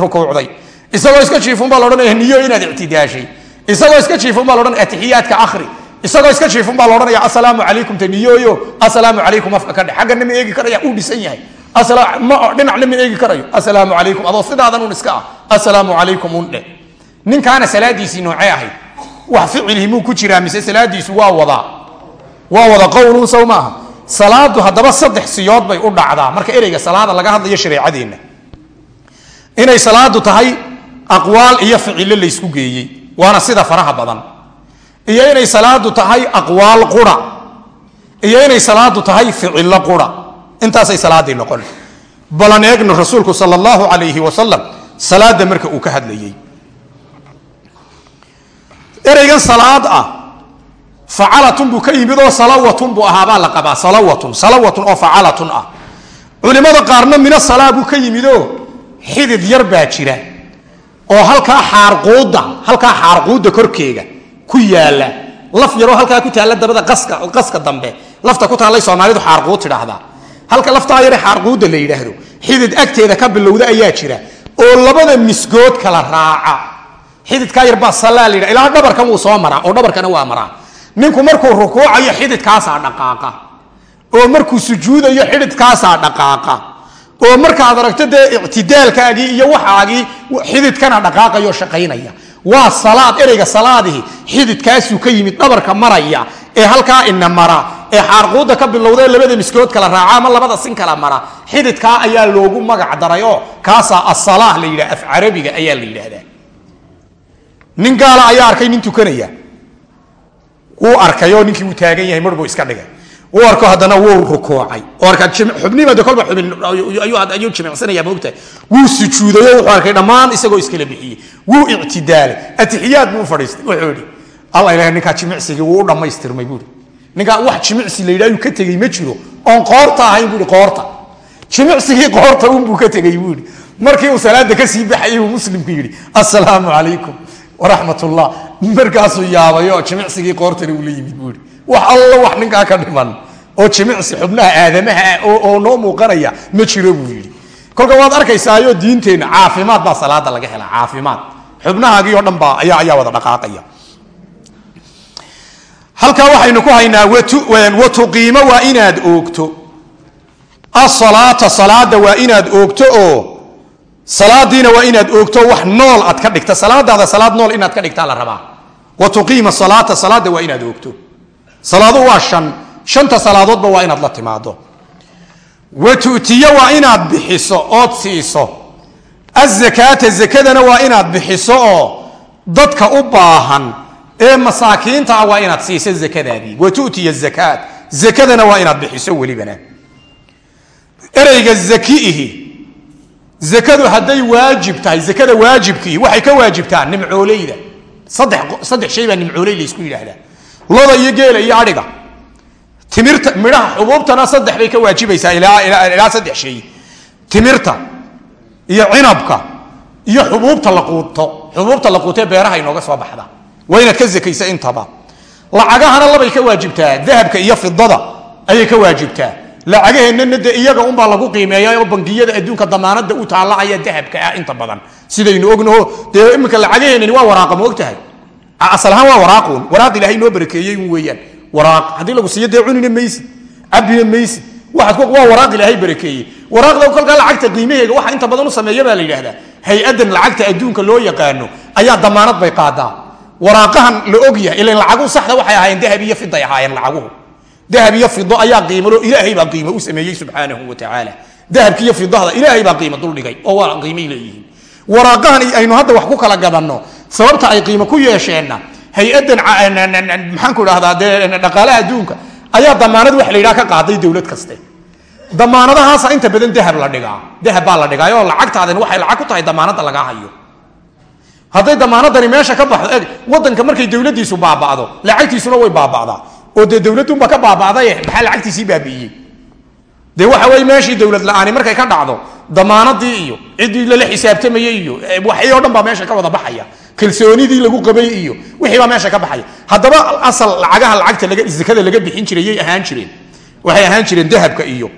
rukuucday. Isagoo iska jiifun baa laodhanaya niyo inaad ictidaashay. Isagoo iska jiifun baa laodhanaya atixiyaadka akhri isagoo iska jiifun baa laodhanaya asalaamu calaykum te niyooyo asalaamu calaykum afka ka dhe xaggana ma eegi karaya uu dhisan yahay. Dhinacna ma eegi karayo. Asalaamu calaykum adoo sidaadan un iska ah asalaamu calaykum un dhe. Ninkaana salaadiisii noocee ahayd wax ficilhimuu ku jiraa mise salaadiisu waa wada? Waa wada qowlun sow maaha salaadu haddaba saddex siyood bay u dhacdaa. Marka ereyga salaada laga hadlayo shareecadeenna inay salaadu tahay aqwaal iyo ficilo laysku geeyey. Waana sida faraha badan iyo inay salaadu tahay aqwaal qura iyo inay salaadu tahay ficilo qura. Intaasay salaadii noqon. Balan eegno rasuulku sal allahu alayhi wasalam salaada marka uu ka hadlayey ereygan salaad ah facalatun buu ka yimid oo salawatun buu ahaabaa la qabaa salawatun salawatun oo facalatun ah. Culimada qaarna mina salaa buu ka yimidoo xidid yar baa jira oo halkaa xaarquudda halkaa xaarquudda korkeega ku yaalla laf yaroo halkaa ku taalla dabada qaska dambe. Lafta ku taallay soomaalidu xaarquud tidhaahdaa. Halka laftaa yare xaarquudda la yidhaahdo. Xidid agteeda ka bilowda ayaa jira. Oo labada misgood kala raaca. Xididkaa yarbaa sallaa la yidhaha ilaa dhabarkan wuu soo maraa oo dhabarkana waa maraa. Ninku markuu rukuucayo xididkaasaa dhaqaaqa. Oo markuu sujuudayo xididkaasaa dhaqaaqa. Oo markaad aragto dee ictidaalkaagii iyo waxaagii xididkana dhaqaaqayo shaqaynaya waa salaad ereyga salaadihi. Xididkaasuu ka yimid dhabarka maraya ee halkaa ina mara ee xaarquudda ka bilowda labada miskood kala raaca ama labada sin kala mara. Xididkaa ayaa loogu magac daray oo kaasaa asalaah la yidhaha af carabiga ayaa la yidhaahdaa. Nin gaala ayaa arkay nin tukanaya. Wuu arkayoo ninkii wuu taagan yahay mar buu iska dhigay wuu arko haddana wuu rukuucay de kolba ayuu jimicsanaya moogtahay wuu sujuudayo wuxuu arkay dhammaan isagoo iskala bixiyey. Wuu ictidaalay atixiyaad buu fadhiistay. Wuxuu idhi alla ilahay ninkaa jimicsigii wuu u dhammaystirmay buuri ninkaa wax jimicsi la yidhaha ka tegey ma jiro. Oon qoorta ahayn buui qoorta. Jimicsigii qoorta unbuu ka tegey buui markii uu salaada ka sii baxayay uu muslimku yidhi assalaamu calaykum waraxmat markaasuu yaabayo jimicsigii qoortani uu la yimid buui wax allo wax ninkaa ka dhiman oo jimicsi xubnaha aadamaha ah oo noo muuqanaya ma jiro buu yidhi. Kolka waad arkaysaayo diinteenna caafimaad baa salaada laga helaa caafimaad. Xubnahaagii oo dhan baa ayaa ayaa wada dhaqaaqaya. Halkaa waxaynu ku haynaa watuqiimo waa inaad oogto. Asalaata salaada waa inaad oogto oo salaadiina waa inaad oogto wax nool aad ka dhigta. Salaadaada salaad nool inaad ka dhigtaa la rabaa. Wa tuqiima salaata salaada waa inaad oogto salaadu waa shan. Shanta salaadoodba waa inaad la timaado wa tu'tiyo waa inaad bixiso ood siiso. Azakaata zakadana waa inaad bixiso oo dadka u baahan ee masaakiinta ah waa inaad siiso zakadaadii. Wa tu'tiya zakaat zakadana waa inaad bixiso welibana. Ereyga zakiihi zakadu hadday waajib tahay zakada waajibkii waxay ka waajibtaa nimcooleyda. Saddex saddex shay baa nimcooley laysku yidhaahdaa loda iyo geela iyo adhiga. Timirta midhaha xubuubtana saddex bay ka waajibaysaa ilaa saddex shay. Timirta iyo cinabka iyo xubuubta la quuto. Xubuubta la quutee beeraha inooga soo baxda. Waa ka zakaysa intaba. Lacagahana labay ka waajibtaa. Dahabka iyo fidada ayay ka waajibtaa. Lacagaheennana de iyaga unbaa lagu qiimeeya oo bangiyada adduunka damaanada u taallacaya dahabka ah inta badan. Sidaynu ognaho dee iminka lacagaheennani waa waraaqa ma ogtahay asal ahaan waa waraaquun waraaq ilaahay noo barakeeyey un weeyaan. Waraaq. Haddii lagu siiyo dee cunina maysid cabina maysid waa waraaq ilaahay barakeeyey. Waraaqda kolkaa lacagta qiimaheega waxa inta badan u sameeya baa la yidhahdaa hay'adan lacagta adduunka loo yaqaano ayaa damaanad bay qaadaa waraaqahan la ogyahay ilan lacaguhu saxda waxay ahaayeen dahab iyo fiday ahaayeen lacaguhu. Dahab iyo fido ayaa qiimalo ilaahay baa qiimo u sameeyey subxaanahu wa tacaala. Dahabki iyo fidahda ilaahay baa qiimo duldhigay oo waa qiimay leeyihiin. Waraaqahan aynu hadda wax ku kala gadanno sababta ay qiimo ku yeesheenna hay'adan maxaanku idhahdaa dee dhaqaalaha adduunka ayaa damaanad wax la yidhaha ka qaaday dowlad kaste. Damaanadahaasa inta badan dahab la dhigaa dahab baa la dhigaa oo lacagtaadani waxay lacag ku tahay damaanadda lagaa hayo. Hadday damaanadani meesha ka baxdo eg wadanka markay dowladiisu baaba'do lacagtiisuna way baaba'daa. Oo dee dowladunba ka baaba'daye maxaa lacagtiisii baabi'iyey? Dee waxa weye meeshii dowlad la'aani markay ka dhacdo damaanadii iyo ciddii lala xisaabtamayey iyo waxii o dhan baa meesha ka wada baxaya kalsoonidii lagu qabay iyo wixii baa meesha ka baxaya haddaba asal lacagaha lacagta zakada laga bixin jirayay ahaan jireen. Waxay ahaan jireen dahabka iyo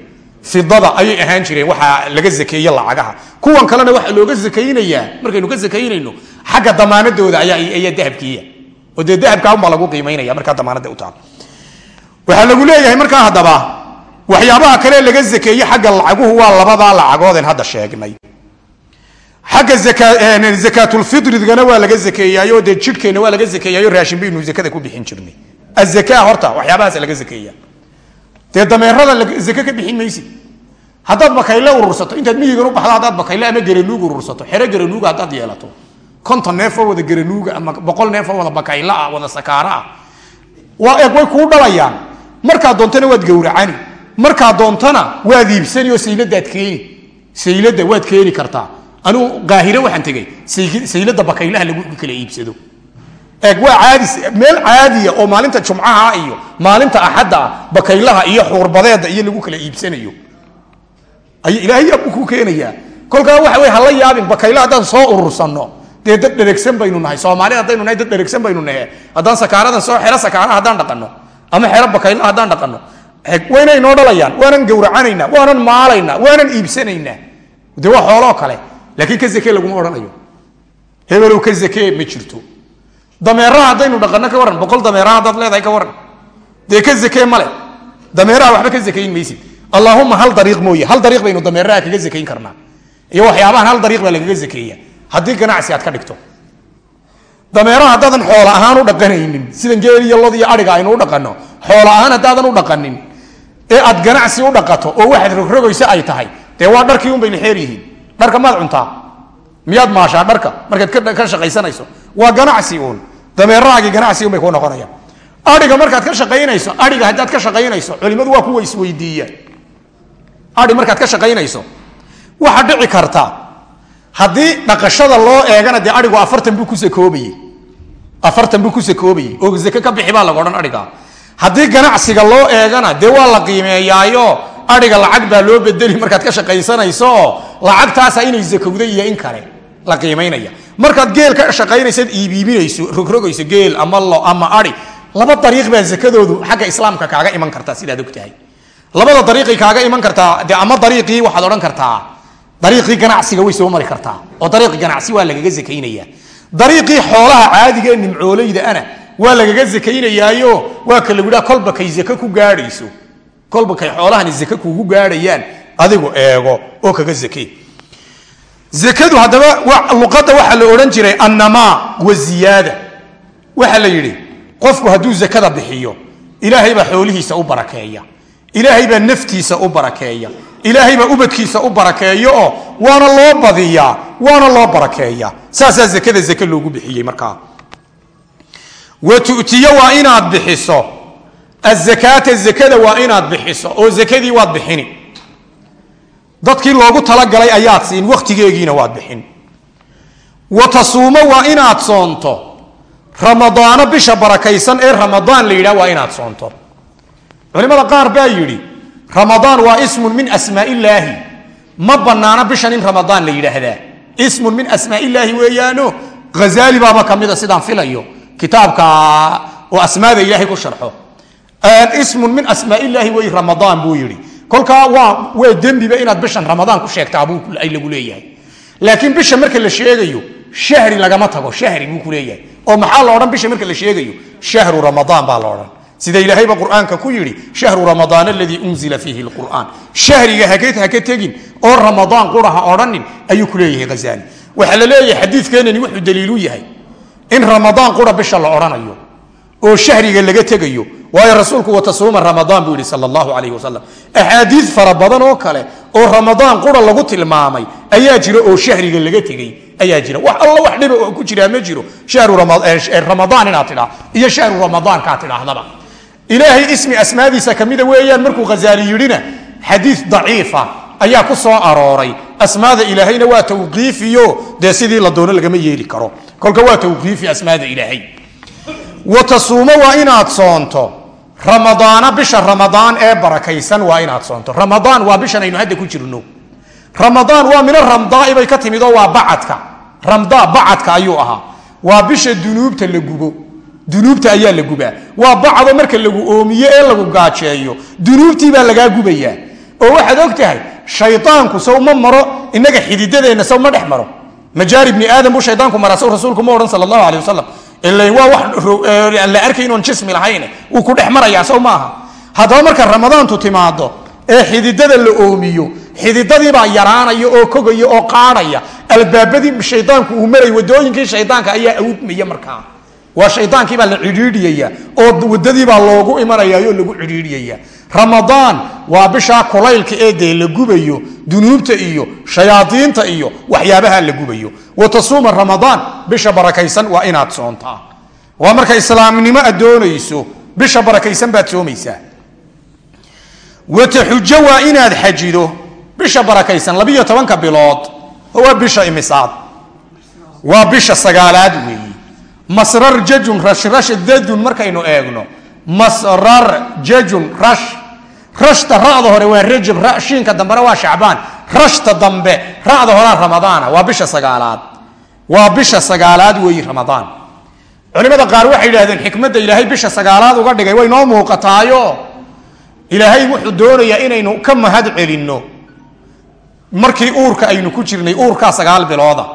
fidada ayay ahaan jireen. Waxaa laga zakeeye lacagaha. Kuwan kalena waxaa looga zakaynayaa markaynu ka zakaynayno xagga damaanadooda ayaa dahabkiiya oo dee dahabka lagu qiimaynaya markaa damaanada u taal. Waxaa lagu leeyahay markaa haddaba waxyaabaha kale laga zakeeye xagga lacaguhu waa labadaa lacagooden hadda sheegnay xagga zakaatulfidrigana waa laga zakeeyaayo dee jidhkeenna waa laga zakeeyaayo raashin baynu zakada ku bixin jirnay. Azaka horta waxyaabahaas laga zakeeya dee dameerada zake ka bixin maysid. Haddaad bakayle urursato intaad miyigan u baxdo haddaad bakayle ama garanuug urursato xero garanuuga haddaad yeelato. Konton neefoo wada garanuuga ama boqol neefoo wada bakayle ah wada sakaaro ah. Eeg way kuu dhalayaan. Markaad doontana waad gowracani. Markaad doontana waad iibsani oo sayladaad keeni. Saylada waad keeni kartaa anugu qaahire waxaan tegey saylada bakaylaha lagu kala iibsado. Waa caadi meel caadiya oo maalinta jumcaha iyo maalinta axadda ah bakaylaha iyo xuurbadeeda iyo lagu kala iibsanayo. Ay ilaahay abu ku keenayaa kolkaa waxa wey hala yaabin bakayla haddaan soo urursanno. Dee dad dheregsan baynu nahay soomaali haddaynu nahay dad dheregsan baynu nahe haddaan sakaaradan soo xero sakaara haddaan dhaqanno ama xero bakayla haddaan dhaqanno. Wayna inoo dhalayaan waanan gowracanaynaa waanan maalaynaa waanan iibsanaynaa de waa xooloo kale laakiin ka zake laguma odhanayo hebelow ka zake ma jirto. Dameeraha haddaynu dhaqanno ka warran boqol dameeraha haddaad leedahay ka warran. Dee ka zake male dameeraha waxba ka zakayn maysid. Allaahuma hal dariiq mooye hal dariiq baynu dameeraha kaga zakayn karnaa. Iyo waxyaabahan hal dariiq baa lagaga zakeeya. Haddii ganacsi aad ka dhigto. Dameeraha haddaadan xoola ahaan u dhaqanaynin sidan geel iyo lod iyo adhiga aynu u dhaqanno xoola ahaan haddaadan u dhaqanin ee aad ganacsi u dhaqato oo waxaad rogrogayso ay tahay dee waa dharkii un bayna xeer yihiin dharka maad cuntaa. Miyaad maashaa dharka? Markaad ka shaqaysanayso. Waa ganacsi uun. Dameerahaagii ganacsi un bay ku noqonayaan adhiga markaad ka shaqaynayso adhiga haddaad ka shaqaynayso culimadu waa kuwa isweydiiyaan adhi markaad ka shaqaynayso waxaa dhici karta haddii dhaqashada loo eegana dee adhigu afartan buu ku sakoobayey afartan buu ku sakoobayey oo zake ka bixi baa laga odhan adhiga haddii ganacsiga loo eegana dee waa la qiimeeyaayo adhiga lacag baa loo bedeli markaad ka shaqaysanayso lacagtaasa inay zakowda iyo in kale la qiimaynaya markaad geel shaqaynaysad iibiibinayso rogrogayso geel ama lo ama adhi laba dariiq baa zakadoodu xagga islaamka kaaga iman kartaa sidaad ogtahay. Labada dariiqay kaaga iman kartaa de ama dariiqii waxaad odhan kartaa dariiqii ganacsiga way soo mari kartaa oo dariiqi ganacsi waa lagaga zakaynaya. Dariiqii xoolaha caadiga ee nimcoolayda ana waa lagaga zakaynayaayo waa ka lagu yidhaha kolba kay ku gaadhayso. Kolba xoolahani zake kugu gaadhayaan adigu eego oo kaga zakey zakadu haddaba luqadda waxaa la odhan jiray annamaa wa ziyaada. Waxaa la yidhi qofku hadduu zakada bixiyo ilaahay baa xoolihiisa u barakeeya. Ilaahay baa naftiisa u barakeeya. Ilaahay baa ubadkiisa u barakeeyo oo waana loo badiyaa waana loo barakeeya. Saasaa zakada zake loogu bixiyey markaa. Wa tu'tiyo waa inaad bixiso. Azakaata zakada waa inaad bixiso oo zakadii waad bixini dadkii loogu talagalay ayaad siin wakhtigeegiina waad bixin. Wa tasuumo waa inaad soonto. Ramadaano bisha barakaysan ee ramadaan la yidhah waa inaad soonto. Culimada qaar baa yidhi ramadaan waa ismun min asmaa illaahi ma banaano bishan in ramadaan la yidhaahdaa. Ismun min asmaa illaahi weeyaano hazaali baaba kamida sidaan filayo. Kitaabka oo asmaada ilaahay ku sharxo. Ismun min asmaa illaahi wey ramadaan buu yidhi kolkaa waa dembiba inaad bishan ramadaan ku sheegtaa lagu leeyahay. Laakiin bisha marka la sheegayo shahri lagama tago shahri buu ku leeyahay. Oo maxaa la odhan bisha marka la sheegayo? Shahru ramadaan baa la odhan. Sida ilaahayba qur'aanka ku yidhi shahru ramadaan aladii unzila fiihi lqur'aan. Shahriga haka tegin oo ramadaan qura ha odhanin ayuu ku leeyahay hazaali waxaa la leeyahay xadiidkeenani wuxuu daliilu yahay in ramadaan qura bisha la odhanayo oo shahriga laga tegayo. Waayo rasuulku watasuuma ramadaan buu yidhi sal allahu calayh wasalam axaadiid fara badan oo kale oo ramadaan qura lagu tilmaamay ayaa jira oo shahriga laga tegey ayaa jira. Wax alla wax dhiba oo ku jiraa ma jiro. Shahru ramadaan inaad tidhaa iyo shahru ramadaankaa tidhaahdaba. Ilaahay ismi asmaadiisa kamida weeyaan markuu khazaali yidhina xadiid daciifa ayaa ku soo arooray. Asmaada ilaahayna waa tawqiifiyo. Dee sidii la doono lagama yeeli karo. Kolka waa tawqiifi asmaada ilaahay watasuumo waa inaad soonto. Ramadaana bisha ramadaan ee barakaysan waa inaad soonto. Ramadaan waa bishan aynu hadda ku jirno. Ramadaan waa mino ramdaai bay ka timid oo waa bacadka. Ramda bacadka ayuu ahaa. Waa bisha dunuubta la gubo. Dunuubta ayaa la gubaa. Waa bacdo marka lagu oomiyo ee lagu gaajeeyo. Dunuubtii baa lagaa gubayaa. Oo waxaad og tahay shaydaanku sow ma maro inaga xididadeenna sow ma dhex maro. Majaari bni aadam buu shaydaanku maraa sow rasuulku ma odhan sala allahu aleh wasalam la arkay inoon jismi lahayn wuu ku dhex marayaa sow maaha. Haddaba marka ramadaantu timaado ee xididada la oomiyo xididadiibaa yaraanaya oo kogaya oo qaadhaya albaabadii shaydaanku uu maray wadooyinkii shaydaanka ayaa awdmaya markaa. Waa shaydaankiibaa la cidhiidhiyaya oo wadadiibaa loogu imanayao lagu cidhiidhiyaya ramadaan waa bishaa kulaylka ee dee la gubayo dunuubta iyo shayaadiinta iyo waxyaabaha la gubayo. Watasuuma ramadaan bisha barakaysan waa inaad soontaa. Waa marka islaamnimo aad doonayso bisha barakaysan baad soomaysaa. Wataxujo waa inaad xajido bisha barakaysan labiyo tobanka bilood waa bisha imisaad. Waa bisha sagaalaad weeyi. Masrar jajun rashrash dadun markaynu eegno masrar jajun rash rashta ra'da hore waa rajab shiinka dambena waa shacbaan. Rashta dambe ra'da horea ramadaana waa bisha sagaalaad. Waa bisha sagaalaad weeyi ramadaan. Culimada qaar waxay yidhahdeen xikmadda ilaahay bisha sagaalaad uga dhigay way noo muuqataayo. Ilaahay wuxuu doonayaa inaynu ka mahad celinno. Markii uurka aynu ku jirnay uurkaa sagaal bilooda.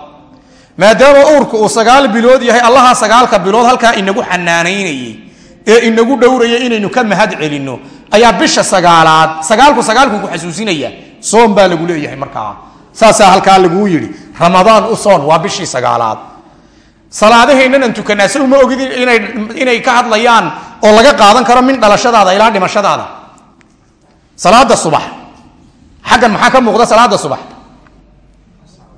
Maadaama uurka uu sagaal bilood yahay allahaa sagaalka bilood halkaa inagu xanaanaynayey ee inagu dhowraya inaynu ka mahad celinno ayaa bisha sagaalaad sagaalku sagaalku ku xasuusinaya soon baa lagu leeyahay markaa saasaa halkaa laguu yidhi ramadaan u soon waa bishii sagaalaad. Salaadaheennanan tukanaa sow ma ogid inay ka hadlayaan oo laga qaadan karo min dhalashadaada ilaa dhimashadaada. Salaada subax. Xaggan maxaa ka muuqda salaada subax?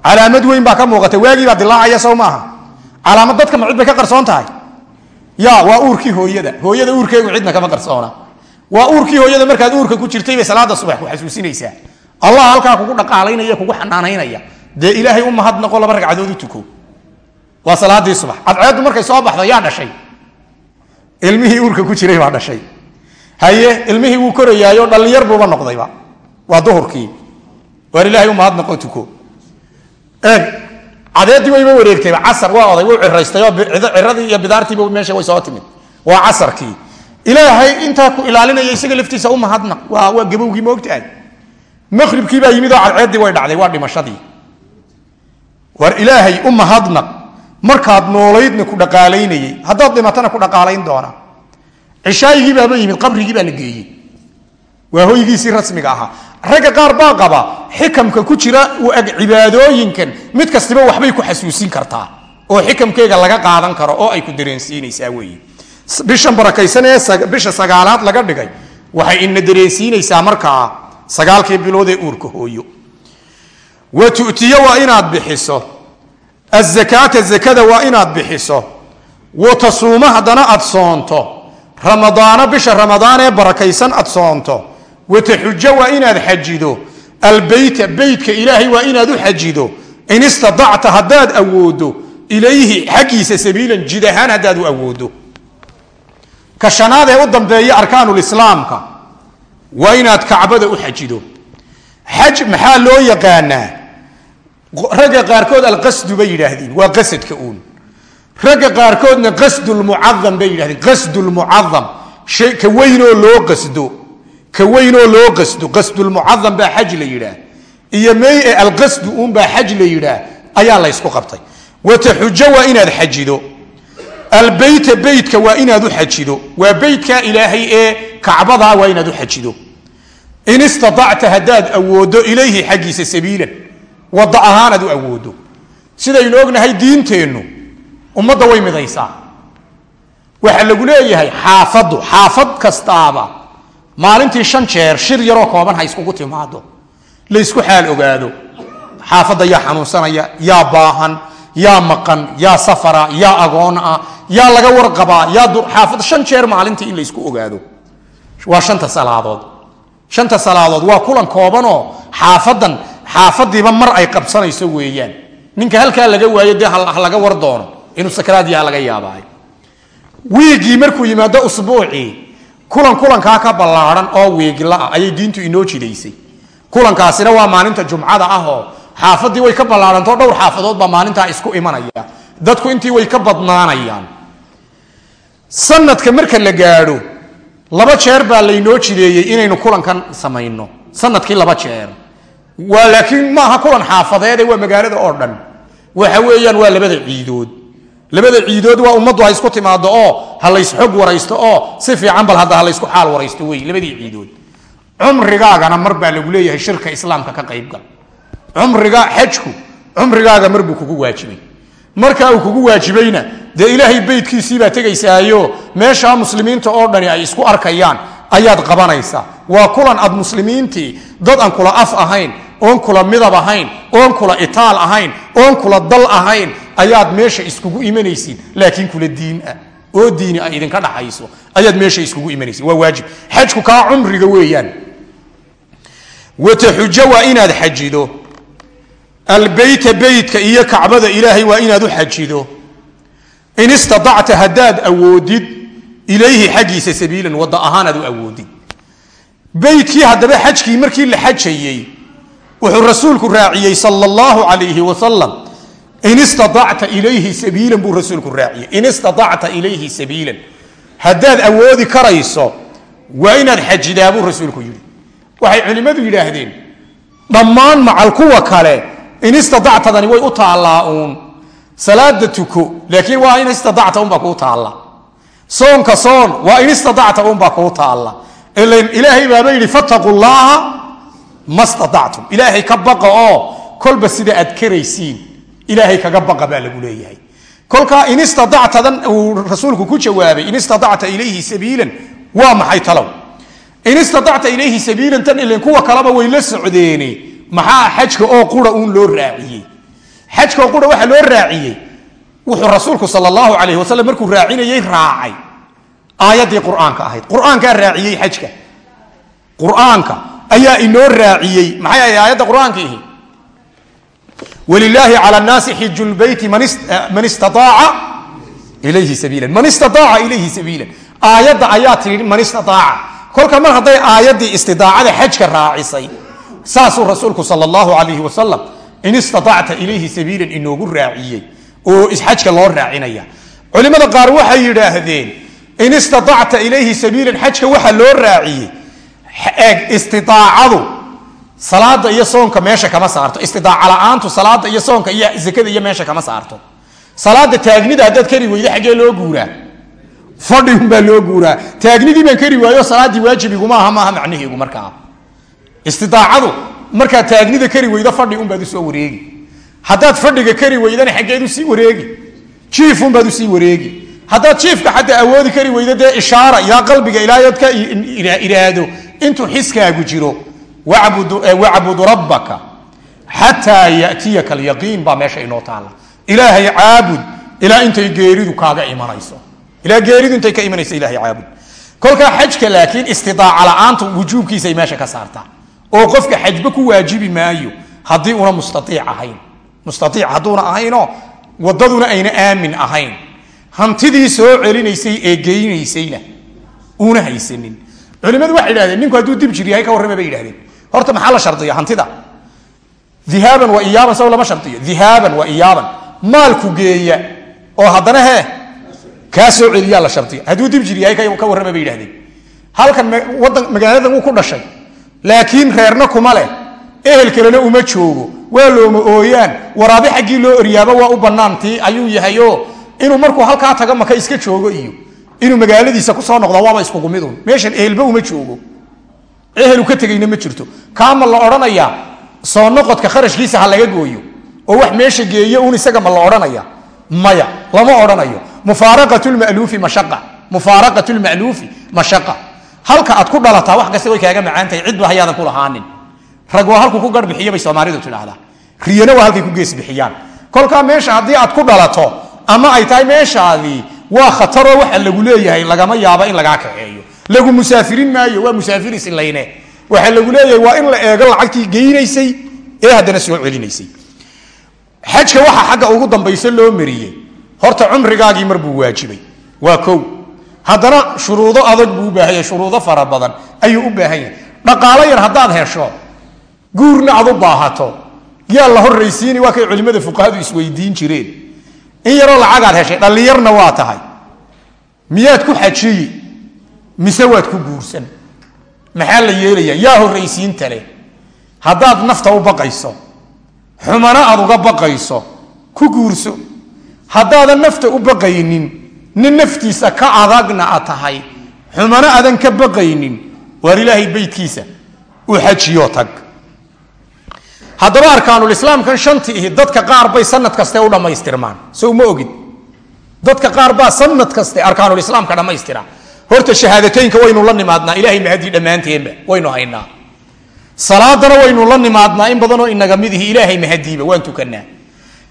Calaamad weyn baa ka muuqata waagii baa dilaacaya sow maaha. Calaamad dadka ma cid bay ka qarsoon tahay? Ya waa uurkii hooyada. Hooyada uurkeegu cidna kama qarsoona waa uurkii hooyada markaad uurka ku jirtay bay salaada subax ku xasuusinaysaa. Allah halkaa kugu dhaqaalaynaya kugu xanaanaynaya. Dee ilaahay u mahadnaqo laba ragcadood tuko. Waa salaadii subax. Cadceeddu markay soo baxdo yaa dhashay. Ilmihii uurka ku jiray baa dhashay. Haye ilmihii wuu korayaayo dhallinyar buuba noqdayba. Waa duhurkii. Waar ilaahay u mahadnaqo tuko. Eeg cadeedii wayba wareegtayba. Casar waa oday wuu ciraystayoo ciradii iyo bidaartiiba meesha way soo timid. Waa casarkii ilaahay intaa ku ilaalinaya isaga laftiisa u mahadnaq waa waa gabowgii moogtahay maqribkii baa yimid oo cadceeddii way dhacday waa dhimashadii. War ilaahay u mahadnaq markaad noolaydna ku dhaqaalaynayey haddaad dhimatana ku dhaqaalayn doona. Cishaayigii baaba yimid qabrigii baa la geeyey. Waa hoygiisii rasmiga ahaa. Ragga qaar baa qaba xikamka ku jira cibaadooyinkan. Mid kastiba waxbay ku xasuusin kartaa. Oo xikamkeega laga qaadan karo oo ay ku dareensiinaysaa weeye bishan barakaysan ee bisha sagaalaad laga dhigay. Waxay ina dareensiinaysaa markaa sagaalkii bilood ee uurka hooyo. Wa tu'tiyo waa inaad bixiso. Azakaata zakada waa inaad bixiso. Wa tasuuma haddana aad soonto. Ramadaano bisha ramadaan ee barakaysan aad soonto. Wataxujo waa inaad xajido. Albeyta beytka ilaahay waa inaad u xajido. In istadacta haddaad awoodo. Ilayhi xaggiisa sabiilan jid ahaan haddaad u awoodo ka shanaad ee u dambeeya arkaanulislaamka waa inaad kacbada u xajido. Xaj maxaa loo yaqaanaa? Ragga qaarkood alqasdu bay yidhaahdeen waa qasadka uun. Ragga qaarkoodna qasdulmucadam bay yidhahdeen qasdulmucadam ka weynoo loo qasdo ka weynoo loo qasdo. Qasdulmucadam baa xaj la yidhaah iyo mey ee alqasdu uunbaa xaj la yidhaah ayaa la ysku qabtay. Wataxujo waa inaad xajido albeyta beytka waa inaad u xajido. Waa beytka ilaahay ee kacbadaa waa inaad u xajido. In istaacta haddaad awoodo ilayhi xaggiisa sabiilan wada ahaanaad u awoodo. Sidaynu ognahay diinteennu ummadda way midaysaa. Waxaa lagu leeyahay xaafaddu xaafad kastaaba maalintii shan jeer shir yaroo kooban ha iskugu timaado laysku xaal ogaado. Xaafadda yaa xanuunsanaya yaa baahan yaa maqan yaa safara yaa agoon ah yaa laga warqabaa yaa xaafad shan jeer maalintii in laysku ogaado. Waa shanta salaadood. Shanta salaadood waa kulan koobanoo xaafadan xaafadiiba mar ay qabsanayso weeyaan. Ninka halkaa laga waayo dee ha war doono inuu sakraad yaha laga yaabaayo. Wiigii markuu yimaado usbuucii kulan kulankaa ka ballaadhan oo wiiglaah ayay diintu inoo jidaysay. Kulankaasina waa maalinta jumcada ahoo xaafadii way ka ballaadhantao dhowr xaafadood baa maalintaa isku imanaya dadku intii way ka badnaanayaan. Sanadka marka la gaadho laba jeer baa laynoo jideeyey inaynu kulankan samayno. Sanadkii laba jeer. Waa laakiin maaha kulan xaafadeede waa magaalada oo dhan. Waxa weeyaan waa labada ciidood. Labada ciidood waa ummaddu ha isku timaado oo ha laysxog waraysto oo si fiican bal hadda ha laysku xaal waraysto wey labadii ciidood. Cumrigaagana mar baa lagu leeyahay shirka islaamka ka qaybgal cumriga xajku cumrigaaga mar buu kugu waajibay. Markaa uu kugu waajibayna dee ilaahay beydkiisiibaa tegaysaayo meeshaa muslimiinta oo dhani ay isku arkayaan ayaad qabanaysaa. Waa kulan aad muslimiintii dad aan kula af ahayn oon kula midab ahayn oon kula itaal ahayn oon kula dal ahayn ayaad meesha iskugu imanaysiin laakiin kula diin ah. Oo diini ay idinka dhaxayso ayaad meesha iskugu imanaysiin waa waajib. Xajku kaa cumriga weeyaan. Wataxujo waa inaad xajido albeyta beytka iyo kacbada ilaahay waa inaad u xajido. In istaacta haddaad awoodid ilayhi xaggiisa sabiilan wada ahaan aad u awoodid. Beytkii haddaba xajkii markii la xajayey wuxuu rasuulku raaciyey sal allahu alayhi wasalam in istaacta ilayhi sabiilan buu rasuulku raaciyey. In istaacta ilayhi sabiilan. Haddaad awoodi karayso waa inaad xajidaa buu rasuulku yidhi. Waxay culimmadu yidhaahdeen dhammaan macal kuwa kale in istaactadani way u taallaa uun. Salaada tuko laakiin waa in istaacta unbaa kuu taalla soonka soon waa in istaacta unbaa kuu taalla ilaahay baaba yidhi fataquu ma staactum ilaahay ka baqa oo kolba sida aad karaysiin ilaahay kaga baqa baa lagu leeyahay. Kolkaa in istaactadan uu rasuulku ku jawaabay in istaacta ilayhi sabiilan waa maxay talow? In istaacta ilayhi sabiilan tan ilan kuwa kaleba way la socdeene maxaa xajka oo qura uun loo raaciyey? Xajka oo qura waxaa loo raaciyey wuxuu rasuulku sal allahu alayh wasalam markuu raacinayey raacay aayaddii qur'aanka ahayd. Qur'aankaa raaciyey xajka. Qur'aanka ayaa inoo raaciyey. Maxay ahayd aayadda qur'aankiihi walilaahi cala nnaasi xiju lbeyti man istaaaca ilayhi sabiilan. Man istaaaca ilayhi sabiilan. Aayadda ayaa tii man istaaaca kolka mar hadday aayaddii istidaacada xajka raacisay saasuu rasuulku sal allahu alayhi wasalam in istaacta ilayhi sabiilan inoogu raaciyey oo xajka loo raacinaya. Culimada qaar waxay yidhaahdeen in istaacta ilayhi sabiilan xajka waxa loo raaciyey istiaacadu salaada iyo soonka meesha kama saarto. Istidaaca la'aantu salaada iyo soonka iyo zakada iyo meesha kama saarto. Salaada taagnida haddaad kari weyda xaggee loo guuraa. Fadhigunbaa loo guuraa. Taagnidii baan kari waayo salaaddii waajibigumaaha maaha macnaheegu markaa istidaacadu markaad taagnida kari weydo fadhi unbaad u soo wareegi. Haddaad fadhiga kari weydana xaggeed u sii wareegi. Jiifunbaad u sii wareegi. Haddaad jiifka xataa awoodi kari weydo dee ishaara ilaa qalbiga ilaayood ka intuu xiskaagu jiro wacbud rabbaka xataa yatiyaka alyaqiin baa meesha inoo taalla. Ilaahay caabud ilaa intay geeridu kaaga imanayso. Ilaa geeridu intay ka imanayso ilahay caabud. Kolkaa xajka laakiin istidaaca la'aantu wujuubkiisay meesha ka saartaa oo qofka xajba ku waajibi maayo haddii una mustaiic ahayn. Mustaiic hadduuna ahaynoo wadaduna ayna aamin ahayn. Hantidii soo celinaysay ee geynaysayna uuna haysanin. Culimadu waxay idhahdeen ninku hadduu dib jir ka warrama bay yidhahdeen. Horta maxaa la shardiya hantida? Ihaaban wa iyaaban saw lama shardiyo. Ihaaban wa iyaaban. Maalku geeya oo haddana hee kaa soo celiyaa la shardiya hadduu dib jir ka warrama bay yidhahdeen. Halkan wadan magaaladan wuu ku dhashay laakiin reerna kuma leh. Ehel kalena uma joogo. Waa looma ooyaan. Waraabe xaggii loo oryaaba waa u banaantii ayuu yahayo inuu markuu halkaa taga maka iska joogo iyo inuu magaaladiisa ku soo noqdo waaba iskugu midun meeshan ehelba uma joogo. Ehelu ka tegayna ma jirto. Kaama la odhanayaa soo noqodka kharashkiisa ha laga gooyo. Oo wax meesha geeyo un isaga ma la odhanaya. Maya lama odhanayo. Mufaaraqatulmaluufi mashaqa. Mufaaraqatulmaluufi mashaqa halka aad ku dhalataa wax kasta way kaaga macaan tahay cidba hayaadan ku lahaanin. Rag waa halku ku garbixiyo bay soomaalidu tidhaahdaa. Riyana waa halkay ku geesbixiyaan kolkaa meesha haddii aad ku dhalato ama ay tahay meeshaadii waa khataroo waxa lagu leeyahay lagama yaabo in lagaa kaxeeyo lagu musaafirin maayo waa musaafiris layne waxaa lagu leeyahay waa in la eego lacagtii geynaysay ee haddana soo celinaysay. Xajka waxa xagga ugu dambaysa loo mariyey. Horta cumrigaagii mar buu waajibay. Waa kow haddana shuruudo adag buu u baahan yahay shuruudo fara badan ayuu u baahan yahay. Dhaqaalo yar haddaad hesho guurna aad u baahato. Yaa la horraysiini waa kay culimmada fuqahadu isweydiin jireen. In yaroo lacagaad heshay dhallinyarna waa tahay. Miyaad ku xajiyi mise waad ku guursan? Maxaa la yeelaya yaa horraysiinta leh. Haddaad nafta u baqayso xumana aad uga baqayso ku guurso. Haddaadan nafta u baqaynin nin naftiisa ka adagna a tahay. Xumana adan ka baqaynin. Waar ilaahay beydkiisa u xajiyo tag. Haddaba arkaanulislaamkan shanti ihi dadka qaar bay sanad kaste u dhammaystirmaan. Sow ma ogid? Dadka qaar baa sanad kaste arkaanulislaamka dhammaystira. Horta shahaadateynka waynu la nimaadnaa. Ilahay mahadii dhammaanteenba waynu haynaa. Salaadana waynu la nimaadnaa. In badanoo inaga mid ihi ilaahay mahadiiba waan tukanaa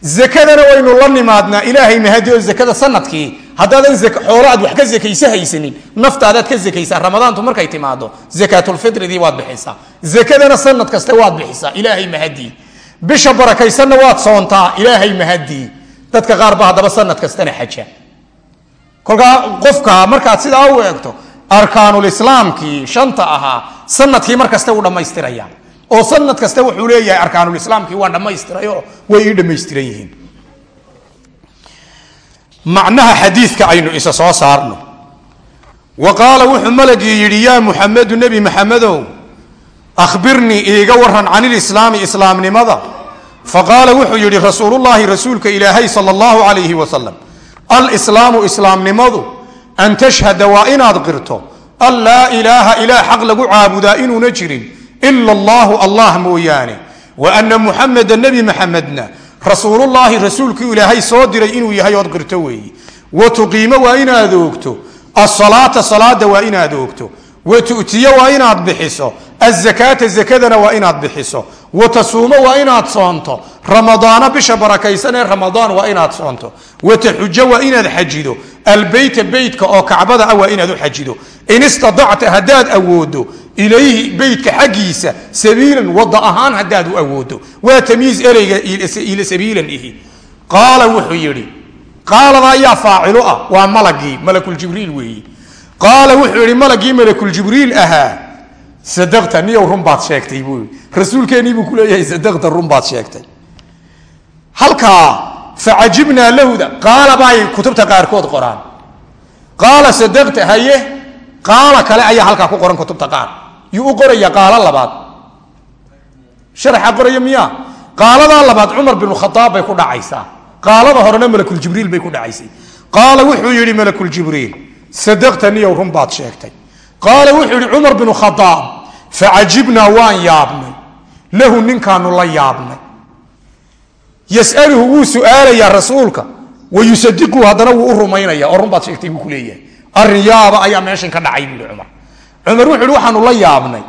zakadana waynu la nimaadnaa ilaahay mahadi oo zakada sannadkii haddaadan xoolo aad wax ka zakaysa haysanin naftaadaad ka zakaysaa ramadaantu markay timaado zakaatulfitridii waad bixisaa zakadana sanad kaste waad bixisaa ilaahay mahadii bisha barakaysanna waad soontaa ilaahay mahadii dadka qaar ba haddaba sanad kastana xaja. Kolkaa qofka markaad sidaa u eegto arkaanulislaamkii shanta ahaa sannadkii mar uu dhammaystiraya oo sanad kaste wuxuu leeyahay arkaanulislaamkii waan dhammaystirayo way ii dhammaystiran yihiin. Macnaha xadiidka aynu isa soo saarno. Wa qaala wuxuu malagii yidhi yaa muxamedu nebi maxamedow akhbirnii iiga waran can ilislaami islaamnimada. Faqaala wuxuu yidhi rasuulullaahi rasuulka ilaahay sala allahu calayhi wasalam alslaamu islaamnimadu an tashhada waa inaad qirto an laa ilaaha ilaah xaq lagu caabudaa inuuna jirin ila allahu allah mooyaane. Wa ana muxameda nebi maxamedna rasuulullaahi rasuulkii ilaahay soo diray inuu yahay ood qirto weeyi. Wa tuqiimo waa inaad oogto. Asalaata salaada waa inaad oogto wa tu'tiyo waa inaad bixiso. Azakaata zakadana waa inaad bixiso. Wa tasuumo waa inaad soonto. Ramadaana bisha barakaysan ee ramadaan waa inaad soonto. Wa taxujo waa inaad xajido. Albeyta beytka oo kacbada ah waa inaad u xajido. In istadacta haddaad awoodo ilayhi beytka xaggiisa sabiilan wada ahaan haddaad u awoodo. Waa tamyiiz ereyga ila sabiilan ihi. Qaala wuxuu yidhi qaalada ayaa faacilu ah waa malagii malakuljibriil weeyi qaala wuxuu yidhi malagii malakuljibriil ahaa. Sadaqta niyow run baad sheegtay buu yii rasuulkeennii buu ku leeyahay sadaqta run baad sheegtay. Halkaa facajibnaa lahuda qaala baay kutubta qaarkood qoraan. Qaala sadaqta haye. Qaala kale ayaa halkaa ku qoran kutubta qaar. Yuu u qoraya qaalo labaad. Sharaxa qoraya miyaa? Qaaladaa labaad cumar binu khadaab bay ku dhacaysaa. Qaalada horena malakuljibriil bay ku dhacaysay qaala wuxuu yidhi malakuljibriil sadaqta niyow run baad sheegtay qaala wuxuu yihi cumar binu khadaab facajibnaa waan yaabnay lahu ninkaanu la yaabnay yasaluhu wuu su'aalayaa rasuulka wa yusadiquhu haddana wuu u rumaynaya oo run baad sheegtay buu ku leeyahay arrin yaaba ayaa meeshan ka dhacay buu yihi cumar cumar wuxu uhi waxaanu la yaabnay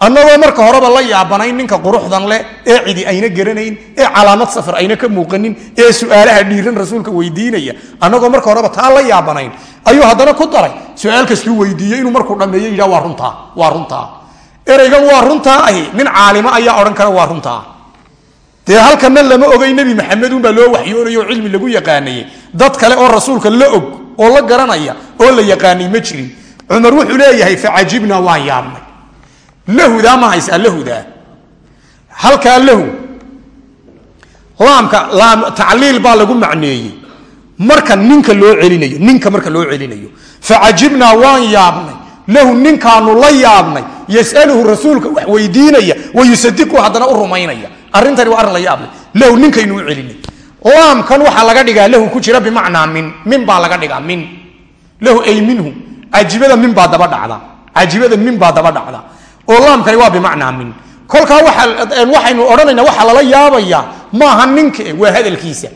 annagoo marka horeba la yaabanayn ninka quruxdan leh ee cidi ayna garanayn ee calaamad safar ayna ka muuqanin ee su'aalaha dhiiran rasuulka weydiinaya annagoo marka horeba taa la yaabanayn ayuu haddana ku daray su'aal kastuu inuu markuu dhammeeyo yidhah waa runtaa waa runtaa ereygan waa runtaa ahi nin caalimo ayaa odhan kara waa runtaa dee halkana lama ogay nebi maxamedunbaa loo waxyoonayo oo cilmi lagu yaqaanayey dad kale oo rasuulka la og oo la garanaya oo la yaqaanay ma jirin. Cumar wuxuu leeyahay facajibnaa waan yaabnay lahudaa ma haysaa lahudaa. Halkaa lahu. Laamka laam tacliil baa lagu macneeyey. Marka ninka loo celinayo ninka marka loo celinayo. Facajibnaa waan yaabnay. Lahu ninkaanu la yaabnay. Yasaluhu rasuulka wax weydiinaya wayusadiqu haddana u rumaynaya. Arrintani waa arrin la yaable lahu ninkaynu u celinay laamkan waxaa laga dhigaa lahu ku jira bimacnaa min. Min baa laga dhigaa min. Lahu ay minhu. Cajibada min baa daba dhacda cajibada min baa daba dhacda oo laamkani waa bimacnaa min. Kolkaa waxaynu odhanayna waxaa lala yaabayaa maaha ninka waa hadalkiisa.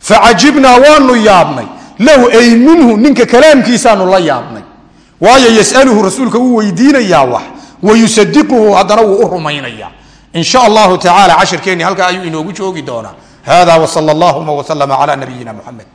Facajibnaa waanu yaabnay lahu ay minhu ninka kalaamkiisaanu la yaabnay. Waayo yasaluhu rasuulka wuu weydiinayaa wax wayusadiquhu haddana wuu u rumaynaya in sha allahu tacaala cashirkeenni halkaa ayuu inoogu joogi doonaa. Hada wsal allahuma wslama cala nabiyina muxamed